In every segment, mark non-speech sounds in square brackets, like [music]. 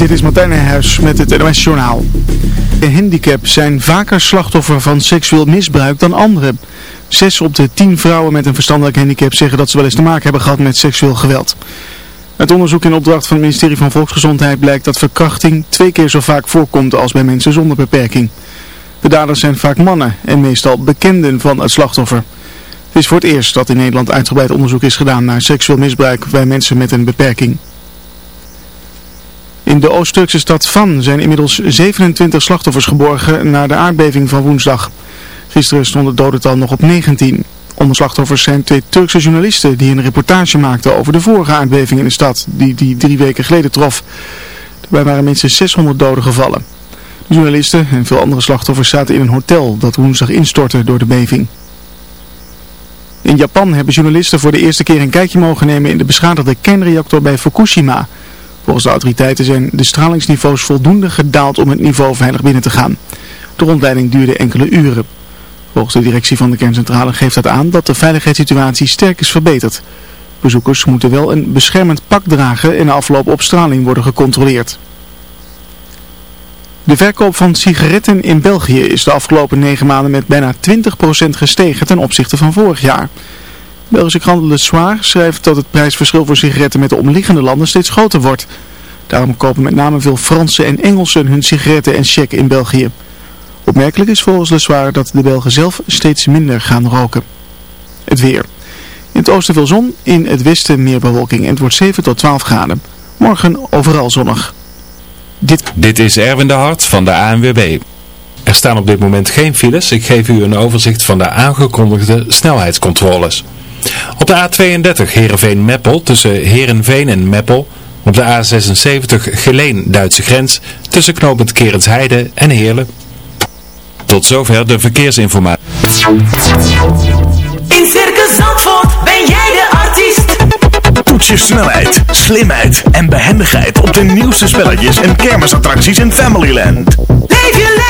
Dit is Martijn Nijhuis met het NOS Journaal. De handicap zijn vaker slachtoffer van seksueel misbruik dan anderen. Zes op de tien vrouwen met een verstandelijk handicap zeggen dat ze wel eens te maken hebben gehad met seksueel geweld. Het onderzoek in opdracht van het ministerie van Volksgezondheid blijkt dat verkrachting twee keer zo vaak voorkomt als bij mensen zonder beperking. De daders zijn vaak mannen en meestal bekenden van het slachtoffer. Het is voor het eerst dat in Nederland uitgebreid onderzoek is gedaan naar seksueel misbruik bij mensen met een beperking. In de Oost-Turkse stad Van zijn inmiddels 27 slachtoffers geborgen na de aardbeving van woensdag. Gisteren stond het dodental nog op 19. Onder slachtoffers zijn twee Turkse journalisten die een reportage maakten over de vorige aardbeving in de stad, die die drie weken geleden trof. Daarbij waren minstens 600 doden gevallen. De journalisten en veel andere slachtoffers zaten in een hotel dat woensdag instortte door de beving. In Japan hebben journalisten voor de eerste keer een kijkje mogen nemen in de beschadigde kernreactor bij Fukushima. Volgens de autoriteiten zijn de stralingsniveaus voldoende gedaald om het niveau veilig binnen te gaan. De rondleiding duurde enkele uren. Volgens de directie van de kerncentrale geeft dat aan dat de veiligheidssituatie sterk is verbeterd. Bezoekers moeten wel een beschermend pak dragen en afloop op straling worden gecontroleerd. De verkoop van sigaretten in België is de afgelopen negen maanden met bijna 20% gestegen ten opzichte van vorig jaar. Belgische krant Le schrijft dat het prijsverschil voor sigaretten met de omliggende landen steeds groter wordt. Daarom kopen met name veel Fransen en Engelsen hun sigaretten en check in België. Opmerkelijk is volgens Le dat de Belgen zelf steeds minder gaan roken. Het weer. In het oosten veel zon, in het westen meer bewolking en het wordt 7 tot 12 graden. Morgen overal zonnig. Dit, dit is Erwin de Hart van de ANWB. Er staan op dit moment geen files. Ik geef u een overzicht van de aangekondigde snelheidscontroles. Op de A32 Heerenveen-Meppel tussen Heerenveen en Meppel. Op de A76 Geleen-Duitse grens tussen knooppunt Kerensheide en Heerlen. Tot zover de verkeersinformatie. In Circus Zandvoort ben jij de artiest. Toets je snelheid, slimheid en behendigheid op de nieuwste spelletjes en kermisattracties in Familyland. Leef je lekker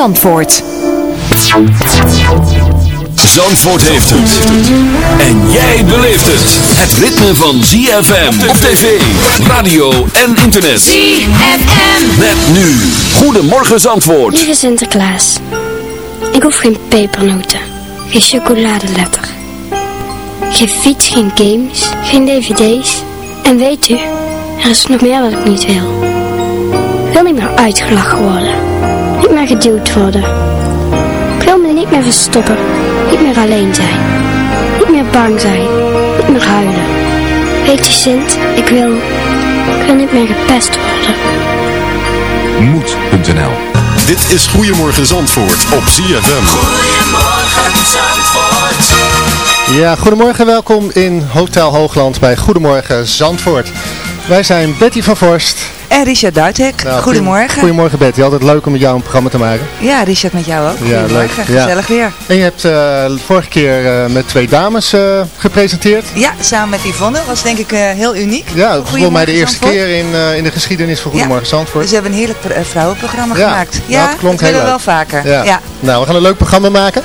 Zandvoort. Zandvoort heeft het. En jij beleeft het. Het ritme van ZFM op tv, radio en internet. ZFM. Met nu. Goedemorgen Zandvoort. Lieve Sinterklaas, ik hoef geen pepernoten, geen chocoladeletter, geen fiets, geen games, geen dvd's. En weet u, er is nog meer wat ik niet wil. Ik wil niet meer uitgelachen worden, geduwd worden. Ik wil me niet meer verstoppen, niet meer alleen zijn, niet meer bang zijn, niet meer huilen. Weet u Sint, ik wil, ik wil niet meer gepest worden. Moed.nl Dit is Goedemorgen Zandvoort op ZFM. Goedemorgen Zandvoort. Ja, goedemorgen, welkom in Hotel Hoogland bij Goedemorgen Zandvoort. Wij zijn Betty van Vorst. En Richard Duithek. Nou, Goedemorgen. Goedemorgen Betty, altijd leuk om met jou een programma te maken. Ja, Richard met jou ook. Ja, Goedemorgen, leuk. Ja. gezellig weer. En je hebt eh, vorige keer eh, met twee dames eh, gepresenteerd. Ja, samen met Yvonne. was denk ik heel uniek. Ja, dat volgens mij de eerste Zandvoort. keer in, in de geschiedenis van Goedemorgen Zandvoort. Dus we hebben een heerlijk pro- vrouwenprogramma Ja, gemaakt. nou, het klonk dat heel we wel vaker. Ja. Ja. Nou, we gaan een leuk programma maken.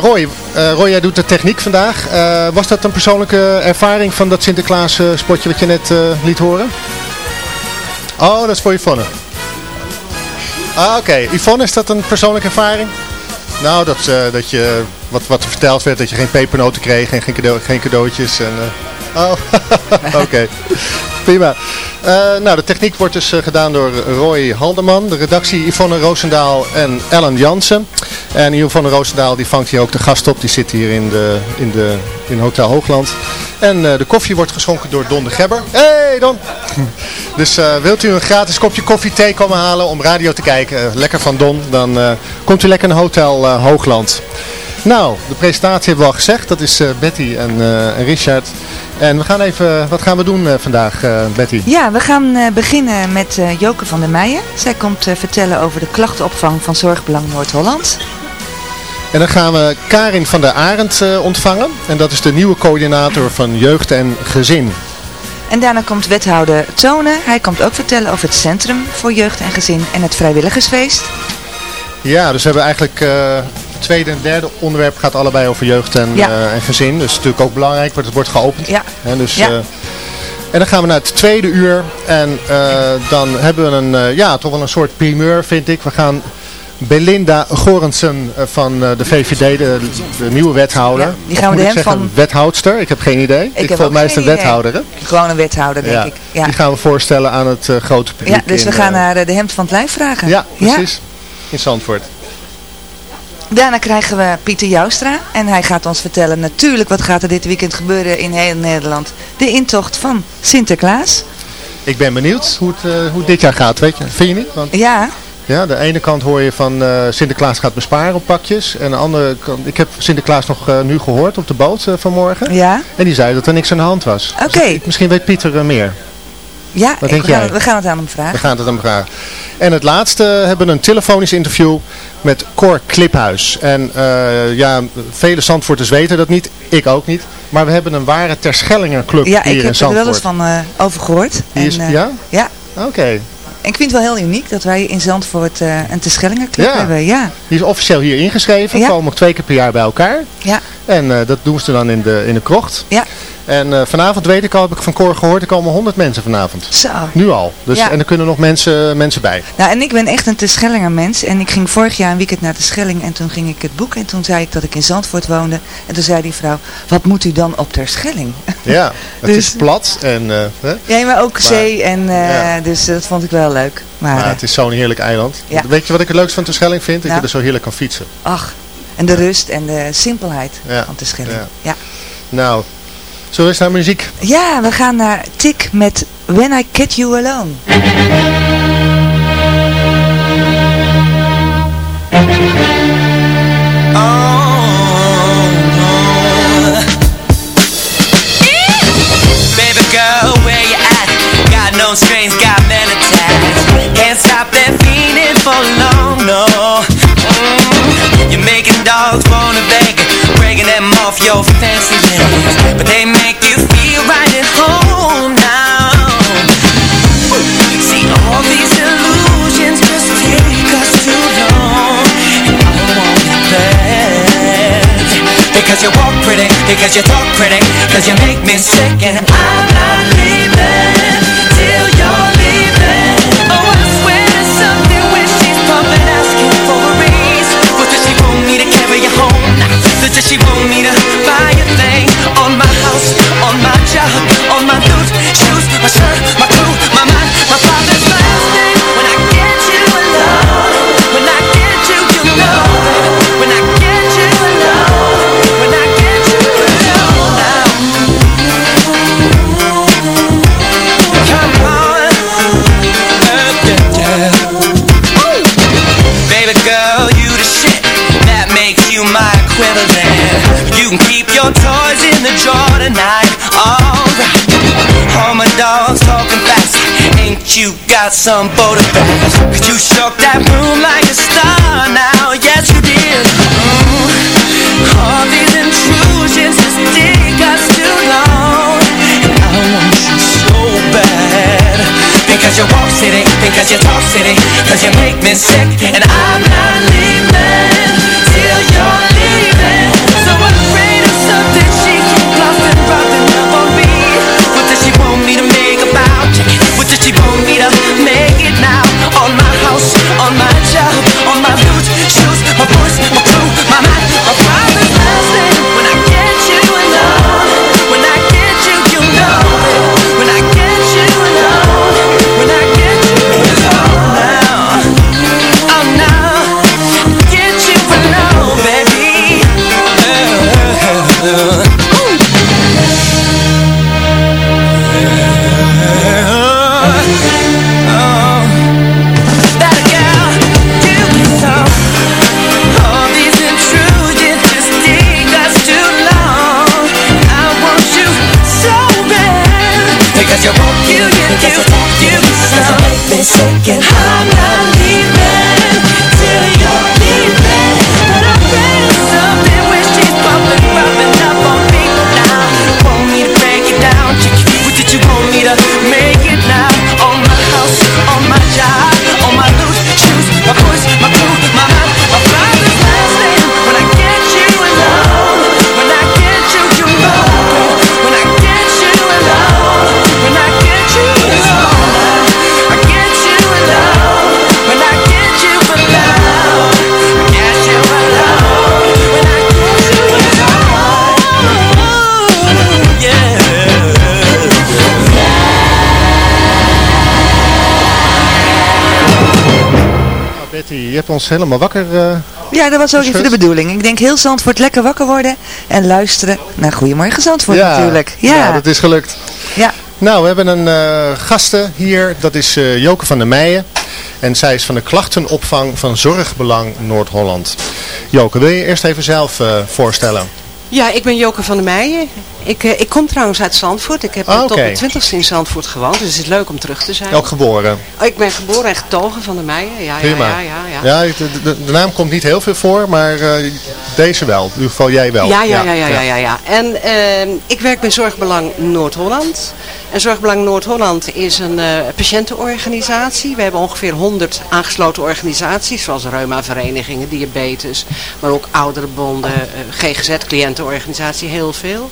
Roy, Roy, jij doet de techniek vandaag. Was dat een persoonlijke ervaring van dat Sinterklaas spotje wat je net liet horen? Oh, dat is voor Yvonne. Ah, oké. Yvonne, is dat een persoonlijke ervaring? Nou, dat, eh, dat je, wat, wat er verteld werd, dat je geen pepernoten kreeg en geen, cadeau, geen cadeautjes. En, eh, oh, [laughs] oké. Prima. Eh, nou, de techniek wordt dus eh, gedaan door Roy Haldeman. De redactie Yvonne Roosendaal en Ellen Jansen. En Yvonne Roosendaal die vangt hier ook de gast op. Die zit hier in, de, in, de, in Hotel Hoogland. En eh, de koffie wordt geschonken door Don de Gebber. hey, Don! [laughs] Dus wilt u een gratis kopje koffie, thee komen halen om radio te kijken, lekker van Don, dan komt u lekker naar Hotel Hoogland. Nou, de presentatie hebben we al gezegd. Dat is Betty en, en Richard. En we gaan even, wat gaan we doen eh, vandaag, eh, Betty? Ja, we gaan eh, beginnen met Joke van der Meijen. Zij komt vertellen over de klachtenopvang van Zorgbelang Noord-Holland. En dan gaan we Karin van der Arend ontvangen. En dat is de nieuwe coördinator van jeugd en gezin. En daarna komt wethouder Tone. Hij komt ook vertellen over het Centrum voor Jeugd en Gezin en het Vrijwilligersfeest. Ja, dus we hebben eigenlijk tweede en derde onderwerp gaat allebei over jeugd en, Ja. eh, en gezin. Dus natuurlijk ook belangrijk, want het wordt geopend. Ja. Hè, dus, Ja. eh, en dan gaan we naar het tweede uur. En eh, dan hebben we een, ja, toch wel een soort primeur, vind ik. We gaan Belinda Gorensen van de VVD, de, de nieuwe wethouder. Ja, die gaan we de ik hem van- wethoudster? Ik heb geen idee. heb volgens ook mij is een wethouder, hè? Gewoon een wethouder, denk Ja, ik. Ja. Die gaan we voorstellen aan het grote publiek. ja, dus we gaan naar de hemd van het lijf vragen. Ja, precies. In Zandvoort. Daarna krijgen we Pieter Joustra. En hij gaat ons vertellen natuurlijk wat gaat er dit weekend gebeuren in heel Nederland. De intocht van Sinterklaas. Ik ben benieuwd hoe het, eh, hoe het dit jaar gaat, weet je. Vind je niet? Want Ja, ja, de ene kant hoor je van eh, Sinterklaas gaat besparen op pakjes. En de andere kant, ik heb Sinterklaas nog eh, nu gehoord op de boot vanmorgen. ja, En die zei dat er niks aan de hand was. Oké. Dus misschien weet Pieter meer. Ja. Wat ik- denk we, gaan, jij? we gaan het aan hem We vragen. gaan het hem vragen. En het laatste hebben we een telefonisch interview met Cor Kliphuis. En eh, ja, vele Zandvoorters weten dat niet. Ik ook niet. Maar we hebben een ware Terschellingen club Ja, hier ik in heb er Zandvoort. wel eens van eh, over gehoord. Die is- En, eh, ja? Ja. Oké. En ik vind het wel heel uniek dat wij in Zandvoort een Terschellingen club Ja. hebben. Ja, Die is officieel hier ingeschreven. Ja. Komen nog twee keer per jaar bij elkaar. ja, En dat doen ze dan in de, in de krocht. ja. En eh, vanavond weet ik al, heb ik van Cor gehoord, er komen 100 mensen vanavond. Zo. Nu al. Dus, Ja. En er kunnen nog mensen, mensen bij. Nou, en ik ben echt een Terschellinger mens. En ik ging vorig jaar een weekend naar de Schelling en toen ging ik het boek. En toen zei ik dat ik in Zandvoort woonde. En toen zei die vrouw, wat moet u dan op Terschelling? Ja, het [laughs] Dus- is plat. En, eh, hè? Ja, maar ook zee. En, eh, ja. Dus dat vond ik wel leuk. Maar, Maar eh, het is zo'n heerlijk eiland. Ja. Weet je wat ik het leukste van Terschelling vind? Dat Nou? je er zo heerlijk kan fietsen. ach, en de rust en de simpelheid van Terschelling. Ja. Nou, zullen we eens naar muziek? ja, we gaan naar Tik met When I Get You Alone. Baby girl, where you at? Got no strings, got men. Can't stop that feeling for long, no. Mm. You're making dogs wanna beg, breaking them off your fancy legs, but they make you feel right at home now. See, all these illusions just take us too long, and I want bad. Because you walk pretty, because you talk pretty, because you make me sick and I'm not leaving Does she want me to buy a thing? On my house, on my job, on my boots, shoes, my shirt, my crew, my mind, my father's last name. When I get you alone, when I get you, you know. When I get you alone, when I get you. Come on, yeah, yeah, yeah. Baby girl, you the shit that makes you my equivalent. You can keep your toys in the drawer tonight. Alright. All my dogs talking fast. Ain't you got some bags? Cause you shook that room like a star now. Yes, you did. Mm. All these intrusions just take us too long. And I want you so bad. Because you walk city, because you talk city, cause you make me sick. And I'm not leaving till you're Does she want me to make it now? You, you, you, you. Do, do, do, do, do, do, do, hebt ons helemaal wakker. eh, Ja, dat was ook even de bedoeling. Ik denk heel Zandvoort lekker wakker worden en luisteren naar Goedemorgen Zandvoort ja, natuurlijk. Ja. Ja, dat is gelukt. Ja. Nou, we hebben een eh gasten hier. Dat is eh, Joke van der Meijen. En zij is van de klachtenopvang van Zorgbelang Noord-Holland. Joke, wil je eerst even zelf eh, voorstellen? Ja, ik ben Joke van der Meijen. Ik, eh, ik kom trouwens uit Zandvoort. Ik heb Ah, tot mijn twintigste in Zandvoort gewoond. Dus het is leuk om terug te zijn. Ook geboren. Oh, ik ben geboren en getogen van der Meijen. Ja, Prima. ja, ja, ja. Ja, de, de, de naam komt niet heel veel voor, maar eh, deze wel. In ieder geval jij wel. Ja, ja, ja, ja, ja, ja, ja. En ehm, ik werk bij Zorgbelang Noord-Holland. En Zorgbelang Noord-Holland is een eh, patiëntenorganisatie. We hebben ongeveer 100 aangesloten organisaties, zoals reumaverenigingen, diabetes, maar ook ouderenbonden, GGZ-cliëntenorganisatie, heel veel.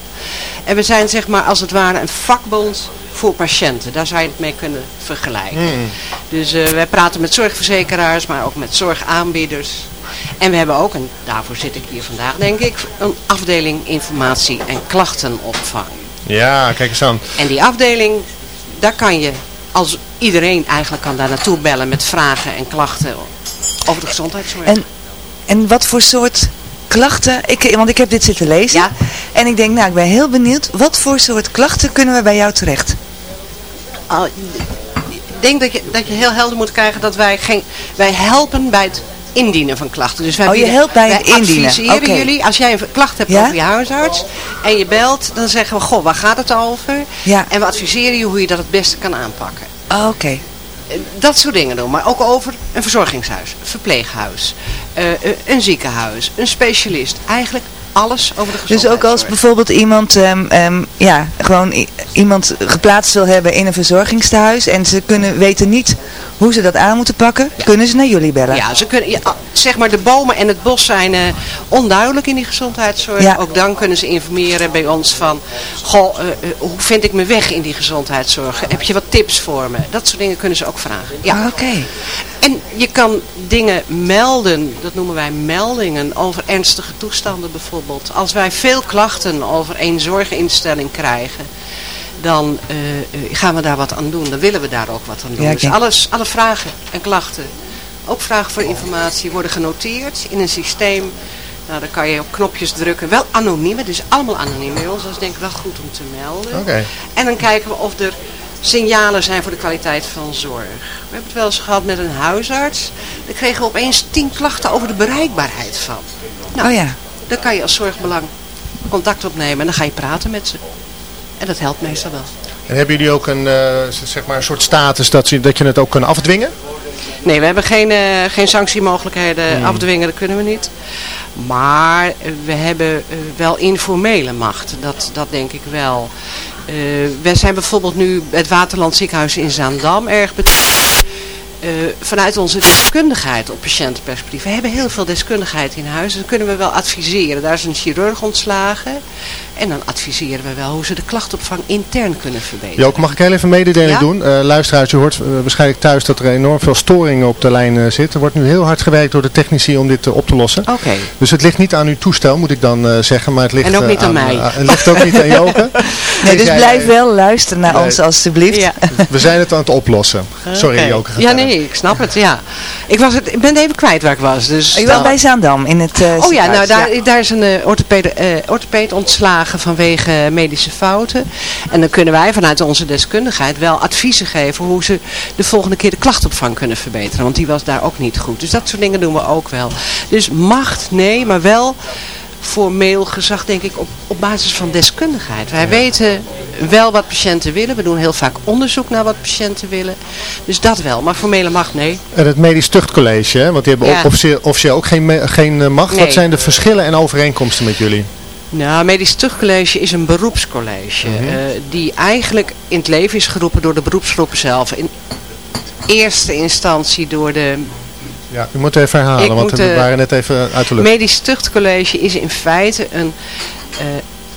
En we zijn zeg maar als het ware een vakbond voor patiënten. Daar zou je het mee kunnen vergelijken. Hmm. Dus eh, wij praten met zorgverzekeraars, maar ook met zorgaanbieders. En we hebben ook, en daarvoor zit ik hier vandaag denk ik, een afdeling informatie en klachtenopvang. Ja, kijk eens aan. En die afdeling, daar kan je, als iedereen eigenlijk kan daar naartoe bellen met vragen en klachten over de gezondheidszorg. En, en wat voor soort klachten, ik, want ik heb dit zitten lezen. Ja. En ik denk, nou ik ben heel benieuwd, wat voor soort klachten kunnen we bij jou terecht? Al- ik denk dat je, dat je heel helder moet krijgen dat wij geen, wij helpen bij het indienen van klachten. Dus wij Oh, je bieden- helpt bij het indienen. adviseren jullie, als jij een klacht hebt Ja? over je huisarts en je belt, dan zeggen we, goh, waar gaat het over? Ja. En we adviseren je hoe je dat het beste kan aanpakken. Oh, Oké. Dat soort dingen doen, maar ook over een verzorgingshuis, verpleeghuis, eh, een ziekenhuis, een specialist. Eigenlijk alles over de Dus gezondheidszorg. ook als bijvoorbeeld iemand, ehm, ehm, ja, gewoon iemand geplaatst wil hebben in een verzorgingstehuis en ze kunnen weten niet hoe ze dat aan moeten pakken, kunnen ze naar jullie bellen. Ja, ze kunnen, ja, zeg maar de bomen en het bos zijn eh, onduidelijk in die gezondheidszorg. Ja. Ook dan kunnen ze informeren bij ons van, goh, eh, eh, hoe vind ik me weg in die gezondheidszorg? Heb je wat tips voor me? Dat soort dingen kunnen ze ook vragen. Ja. Ah, Oké. En je kan dingen melden, dat noemen wij meldingen, over ernstige toestanden bijvoorbeeld. Als wij veel klachten over één zorginstelling krijgen, dan eh, eh, gaan we daar wat aan doen. Dan willen we daar ook wat aan doen. Ja, dus alles, alle vragen en klachten, ook vragen voor informatie, worden genoteerd in een systeem. Nou, dan kan je op knopjes drukken. Wel anoniem, is allemaal anoniem bij ons. Dat is denk ik wel goed om te melden. Oké. En dan kijken we of er signalen zijn voor de kwaliteit van zorg. We hebben het wel eens gehad met een huisarts. Daar kregen we opeens tien klachten over de bereikbaarheid van. Nou, Oh ja. dan kan je als zorgbelang contact opnemen en dan ga je praten met ze. En dat helpt meestal wel. En hebben jullie ook een, eh, zeg maar een soort status dat, je, dat je het ook kan afdwingen? Nee, we hebben geen, eh, geen sanctiemogelijkheden. Afdwingen, dat kunnen we niet. Maar eh, we hebben eh, wel informele macht. Dat, dat denk ik wel. We zijn bijvoorbeeld nu het Waterland Ziekenhuis in Zaandam erg betrokken. Eh, vanuit onze deskundigheid op patiëntenperspectief. We hebben heel veel deskundigheid in huis. Dan kunnen we wel adviseren. Daar is een chirurg ontslagen. En dan adviseren we wel hoe ze de klachtopvang intern kunnen verbeteren. Joke, mag ik heel even een mededeling Ja? doen? Eh luisteraars, u hoort eh, waarschijnlijk thuis dat er enorm veel storingen op de lijn zitten. Er wordt nu heel hard gewerkt door de technici om dit op te lossen. Oké. Dus het ligt niet aan uw toestel, moet ik dan eh, zeggen. Maar het ligt, En ook niet aan mij. het ligt ook niet aan [laughs] Joke. Nee, dus jij- blijf wel luisteren naar Nee. ons alstublieft. Ja. We zijn het aan het oplossen. [laughs] Sorry Oké. Joke. Ja, verder. Ik snap het. Ja. Ik, was het, ik ben even kwijt waar ik was. Dus Je was bij Zaandam in het eh, Oh ja, nou daar, daar is een uh, orthopede, orthopeed ontslagen vanwege medische fouten. En dan kunnen wij vanuit onze deskundigheid wel adviezen geven hoe ze de volgende keer de klachtopvang kunnen verbeteren. Want die was daar ook niet goed. Dus dat soort dingen doen we ook wel. Dus macht, nee, maar wel formeel gezag, denk ik, op, op basis van deskundigheid. Wij weten wel wat patiënten willen. We doen heel vaak onderzoek naar wat patiënten willen. Dus dat wel, maar formele macht, nee. En het medisch tuchtcollege, hè? want die hebben Ja. officieel, officieel ook geen, geen eh, macht. Nee. Wat zijn de verschillen en overeenkomsten met jullie? Nou, Medisch Tuchtcollege is een beroepscollege. Mhm. eh, die eigenlijk in het leven is geroepen door de beroepsgroepen zelf. In eerste instantie door de Ja, u moet even herhalen, Ik want moet, we eh, waren net even uit de lucht. Medisch Tuchtcollege is in feite een eh,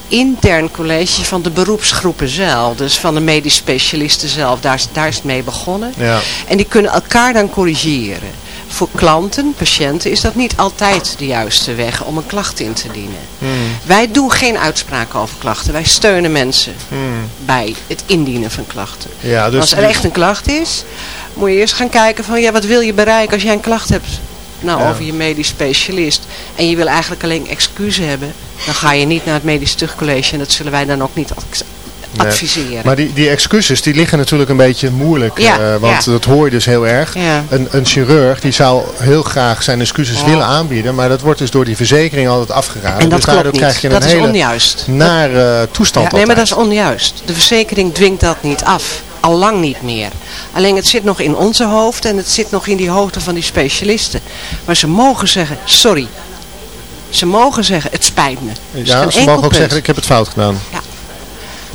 intern college van de beroepsgroepen zelf. Dus van de medisch specialisten zelf. Daar, is- daar is het mee begonnen. Ja. En die kunnen elkaar dan corrigeren. Voor klanten, patiënten, is dat niet altijd de juiste weg om een klacht in te dienen. Hmm. Wij doen geen uitspraken over klachten. Wij steunen mensen Hmm. bij het indienen van klachten. Ja, dus als er echt een klacht is, moet je eerst gaan kijken van ja, wat wil je bereiken als jij een klacht hebt nou, Ja. over je medisch specialist. En je wil eigenlijk alleen excuus hebben, dan ga je niet naar het medisch tuchtcollege en dat zullen wij dan ook niet Nee. adviseren. Maar die, die excuses die liggen natuurlijk een beetje moeilijk. Ja, eh, want ja. dat hoor je dus heel erg. Ja. Een, een chirurg die zou heel graag zijn excuses willen aanbieden. Maar dat wordt dus door die verzekering altijd afgeraden. En dat dus daardoor klopt krijg niet. je Dat een is hele onjuist. nare toestand nee, maar dat is onjuist. De verzekering dwingt dat niet af. Al lang niet meer. Alleen het zit nog in onze hoofd en het zit nog in die hoofden van die specialisten. Maar ze mogen zeggen, sorry. Ze mogen zeggen, het spijt me. Ja, ze mogen ook punt. zeggen, ik heb het fout gedaan. Ja.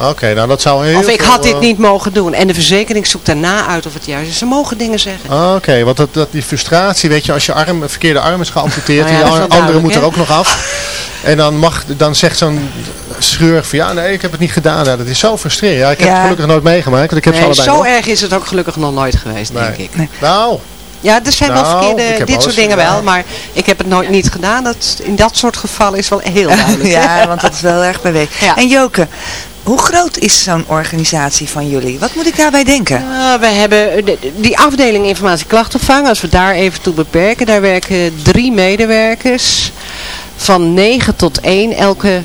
Oké, nou dat zou heel Of ik had dit eh, niet mogen doen. En de verzekering zoekt daarna uit of het juist is. Ze mogen dingen zeggen. Oké, want dat, dat, die frustratie, weet je, als je arm, verkeerde arm is geamputeerd Nou ja, wel andere moet er ook nog af. En dan, mag, dan zegt zo'n chirurg van ja, nee, ik heb het niet gedaan. Ja, dat is zo frustrerend. Ja, ik heb Ja. het gelukkig nooit meegemaakt, want ik heb ze allebei zo nog. erg is het ook gelukkig nog nooit geweest, denk ik. Nou, Ja, er zijn wel Nou, verkeerde, dit soort dingen gedaan. wel, maar ik heb het nooit niet gedaan. Dat, in dat soort gevallen is wel heel duidelijk. [laughs] ja, want dat is wel erg beweegt. En Joke, hoe groot is zo'n organisatie van jullie? Wat moet ik daarbij denken? Uh, we hebben de- die afdeling informatie klachtopvang, als we daar even toe beperken, daar werken drie medewerkers van 9 tot 1 elke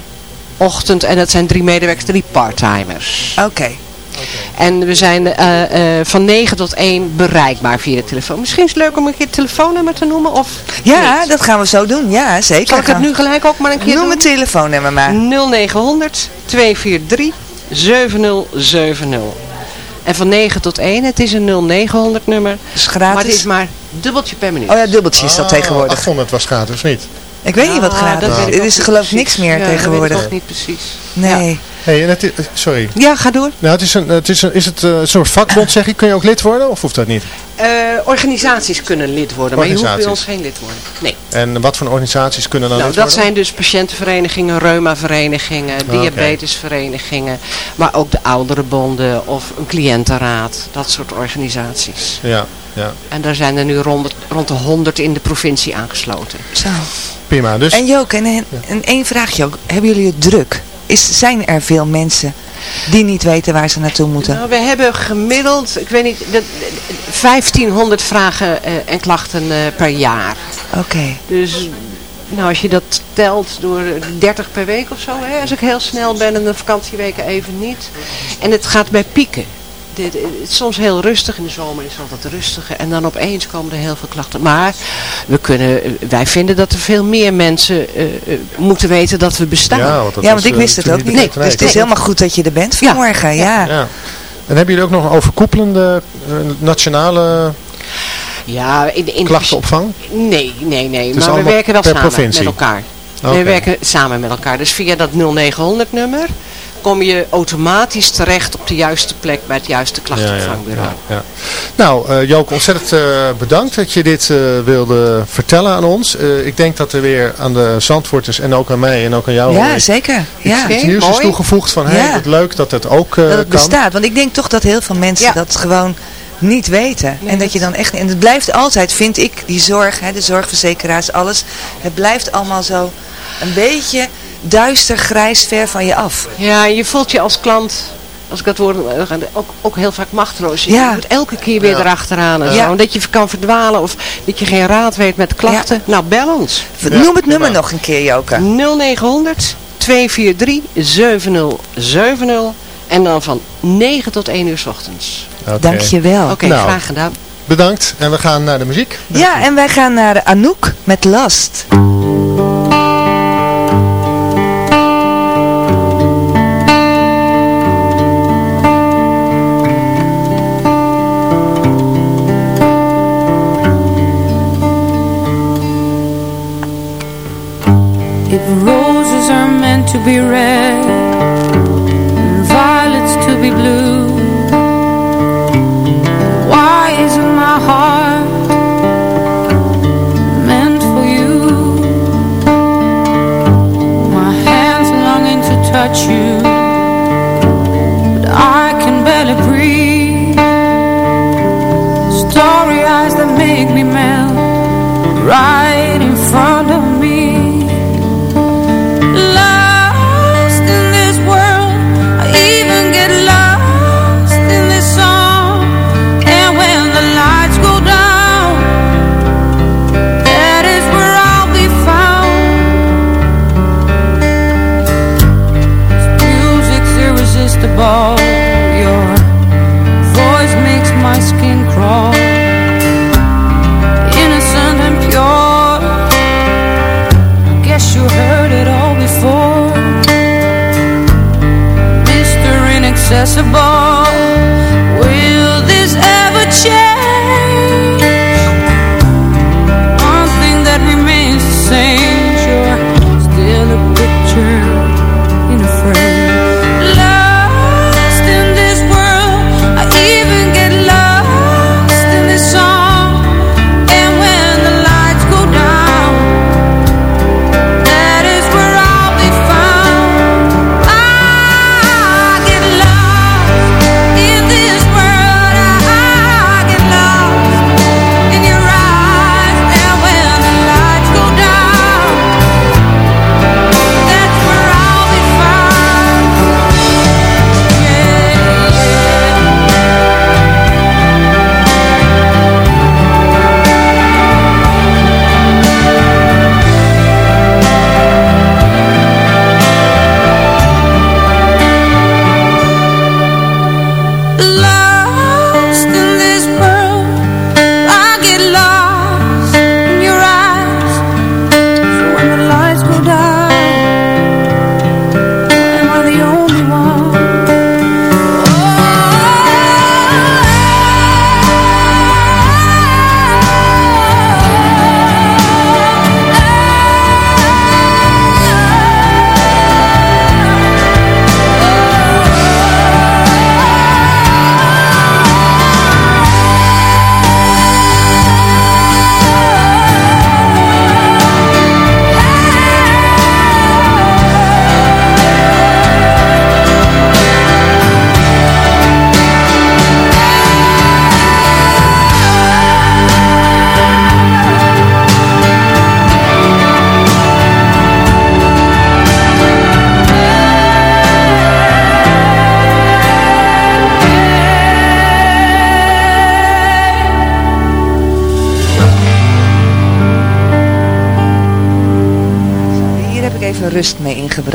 ochtend. En dat zijn drie medewerkers, drie parttimers. Oké. En we zijn eh, eh, van 9 tot 1 bereikbaar via de telefoon. Misschien is het leuk om een keer het telefoonnummer te noemen of Ja, dat gaan we zo doen. Ja, zeker. Zal ik het nu gelijk ook maar een keer Noem doen? het telefoonnummer maar. 0900 243 7070. En van 9 tot 1, het is een 0900 nummer. is gratis. Maar het is maar dubbeltje per minuut. Oh ja, dubbeltje is dat Ah, tegenwoordig. 800 was gratis, of niet? Ik weet niet wat Ah, gratis dat weet is. ik Er ook is geloof ik niks meer Ja, dat weet ik tegenwoordig. niet precies. Nee. Hey, en het is, eh, sorry. Ja, ga door. Nou, het is, een, het is, een, is het eh, een soort vakbond, zeg ik? Kun je ook lid worden of hoeft dat niet? Eh, organisaties kunnen lid worden, maar je hoeft bij ons geen lid worden. Nee. En wat voor organisaties kunnen dan Nou, lid dat zijn dus patiëntenverenigingen, reumaverenigingen, oké. diabetesverenigingen, maar ook de ouderenbonden of een cliëntenraad, dat soort organisaties. Ja, ja. En daar zijn er nu rond, rond de 100 in de provincie aangesloten. Zo. Prima, dus... En Joke, en, en één vraagje ook. Hebben jullie het druk? Is, zijn er veel mensen die niet weten waar ze naartoe moeten? Nou, we hebben gemiddeld, ik weet niet, de, de- 1500 vragen eh, en klachten eh, per jaar. Oké. Dus nou, als je dat telt door 30 per week of zo, hè, als ik heel snel ben en de vakantieweken even niet. En het gaat bij pieken. Dit- Het is soms heel rustig, in de zomer is het altijd rustiger en dan opeens komen er heel veel klachten. Maar we kunnen, wij vinden dat er veel meer mensen eh, eh, moeten weten dat we bestaan. Ja, want dat Ja, was, want ik eh, wist het ook niet dus het is helemaal goed dat je er bent vanmorgen. Ja. Ja. En hebben jullie ook nog een overkoepelende eh, nationale Ja, in, in klachtenopvang? Nee, nee, nee. maar we werken wel per samen provincie? met elkaar. We werken samen met elkaar. Dus via dat 0900 nummer kom je automatisch terecht op de juiste plek bij het juiste klachtenopvangbureau. Ja. Nou, eh Joke, ontzettend eh, bedankt dat je dit eh, wilde vertellen aan ons. Eh, ik denk dat er weer aan de Zandvoorters en ook aan mij en ook aan jou Ja, zeker. Ja. iets nieuws is toegevoegd van, hey, Ja. wat leuk dat het ook eh, dat het kan. bestaat. Want ik denk toch dat heel veel mensen dat gewoon niet weten. en dat je dan echt... En het blijft altijd, vind ik, die zorg, hè, de zorgverzekeraars, alles. Het blijft allemaal zo een beetje duister, grijs, ver van je af. Ja, je voelt je als klant, als ik dat woord eh, ook, ook heel vaak machteloos. Je Ja. moet elke keer weer Ja. erachteraan. En Ja. zo. Dat je kan verdwalen of dat je geen raad weet met klachten. Nou, bel ons. Noem het nummer nog een keer, Joke. 0900 243 7070 en dan van 9 tot 1 uur 's ochtends. Oké. Dankjewel. Oké, Nou. graag gedaan. Bedankt en we gaan naar de muziek. Ja, en wij gaan naar Anouk met Last.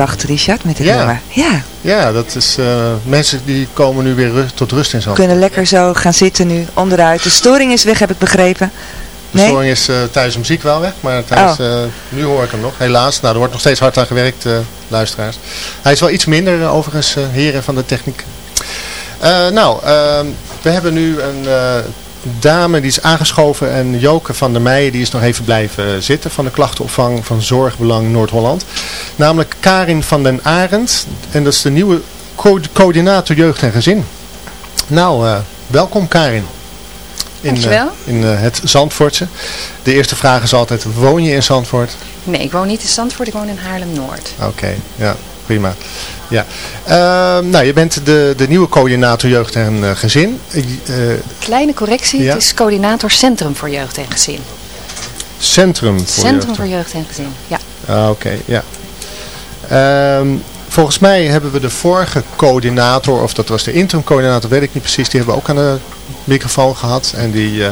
Richard, met dit Ja. nummer. Ja, Ja, dat is, eh, mensen die komen nu weer tot rust in Zandvoort. kunnen lekker zo gaan zitten nu, onderuit. De storing is weg, heb ik begrepen. De Nee? storing is eh, tijdens de muziek wel weg, maar tijdens, Oh. eh, nu hoor ik hem nog, helaas. Nou, er wordt nog steeds hard aan gewerkt, luisteraars. Hij is wel iets minder, overigens, heren van de techniek. Nou, ehm, we hebben nu een dame die is aangeschoven en Joke van der Meijen die is nog even blijven zitten van de klachtenopvang van Zorgbelang Noord-Holland. Namelijk Karin van den Arend en dat is de nieuwe co- coördinator jeugd en gezin. Nou, eh, welkom Karin. In, eh, Dankjewel. in eh, het Zandvoortse. De eerste vraag is altijd, woon je in Zandvoort? Nee, ik woon niet in Zandvoort, ik woon in Haarlem-Noord. Oké, ja, prima. Ja. Ehm, nou, je bent de, de nieuwe coördinator jeugd en gezin. Kleine correctie, Ja. het is coördinator Centrum voor Jeugd en Gezin. centrum voor Centrum jeugd. voor Jeugd en Gezin, ja. Ah, Oké, ja. Ehm, volgens mij hebben we de vorige coördinator, of dat was de interim coördinator, weet ik niet precies, die hebben we ook aan de microfoon gehad. En die, eh,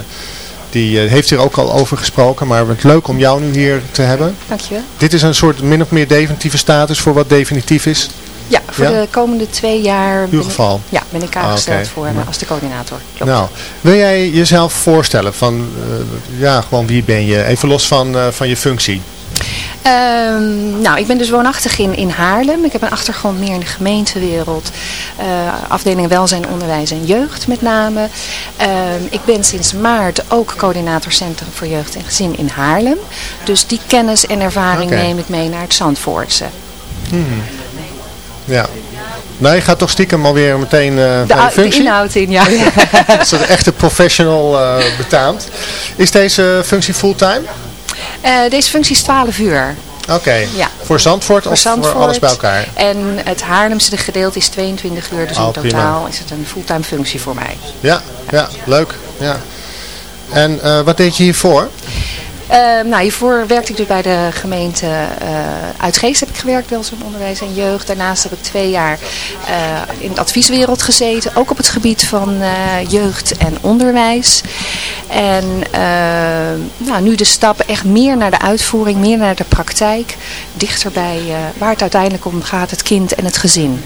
die eh, heeft hier ook al over gesproken, maar het is leuk om jou nu hier te hebben. Dankjewel. Dit is een soort min of meer definitieve status voor wat definitief is. Ja, voor Ja? de komende twee jaar ben, Huurgeval. ja, ben ik Ah, aangesteld voor, eh, als de coördinator. Klopt. Nou, wil jij jezelf voorstellen van, ja, gewoon wie ben je? Even los van, van je functie. Ehm, nou, ik ben dus woonachtig in, in Haarlem. Ik heb een achtergrond meer in de gemeentewereld. Eh, afdeling welzijn, onderwijs en jeugd met name. Ehm, ik ben sinds maart ook coördinator Centrum voor Jeugd en Gezin in Haarlem. Dus die kennis en ervaring neem ik mee naar het Zandvoortse. Hmm. Ja. Nou, je gaat toch stiekem alweer meteen eh De, functie. inhoud in, ja. [laughs] Dat is een echte professional eh, betaamt. Is deze functie fulltime? Eh, deze functie is 12 uur. Oké. Ja. Voor Zandvoort Voor of Zandvoort. voor alles bij elkaar? En het Haarlemse gedeelte is 22 uur, dus Oh, in prima. totaal is het een fulltime functie voor mij. Ja, ja, leuk. Ja. En eh, wat deed je hiervoor? Eh, nou, hiervoor werkte ik dus bij de gemeente eh Uitgeest heb ik gewerkt, welzijn, onderwijs en jeugd. Daarnaast heb ik twee jaar eh, in de advieswereld gezeten, ook op het gebied van eh, jeugd en onderwijs. En nou, nu de stap echt meer naar de uitvoering, meer naar de praktijk, dichter bij waar het uiteindelijk om gaat, het kind en het gezin.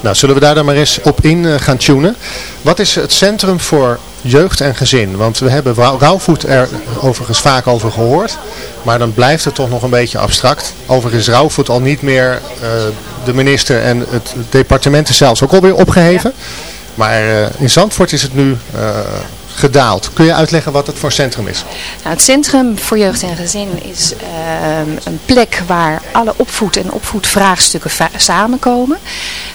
Nou, zullen we daar dan maar eens op in eh, gaan tunen. Wat is het Centrum voor Jeugd en Gezin? Want we hebben Rauwvoet er overigens vaak over gehoord. Maar dan blijft het toch nog een beetje abstract. Overigens is Rauwvoet al niet meer eh, de minister en het departement is zelfs ook alweer opgeheven. Maar eh, in Zandvoort is het nu gedaald. Kun je uitleggen wat het voor centrum is? Nou, het Centrum voor Jeugd en Gezin is ehm, een plek waar alle opvoed- en opvoedvraagstukken samenkomen.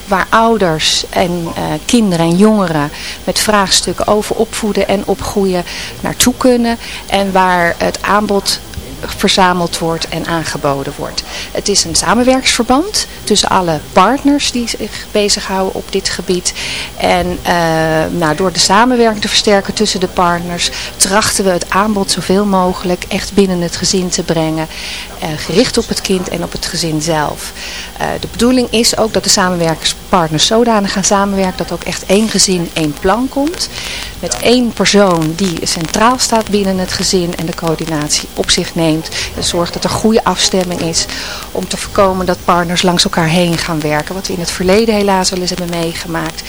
Waar ouders en eh, kinderen en jongeren met vraagstukken over opvoeden en opgroeien naartoe kunnen. En waar het aanbod verzameld wordt en aangeboden wordt. Het is een samenwerksverband tussen alle partners die zich bezighouden op dit gebied. En eh, nou, door de samenwerking te versterken tussen de partners trachten we het aanbod zoveel mogelijk echt binnen het gezin te brengen. eh, gericht op het kind en op het gezin zelf. Eh, de bedoeling is ook dat de samenwerkingspartners zodanig gaan samenwerken dat ook echt één gezin, één plan komt. Met één persoon die centraal staat binnen het gezin en de coördinatie op zich neemt. En zorgt dat er goede afstemming is om te voorkomen dat partners langs elkaar heen gaan werken. Wat we in het verleden helaas wel eens hebben meegemaakt.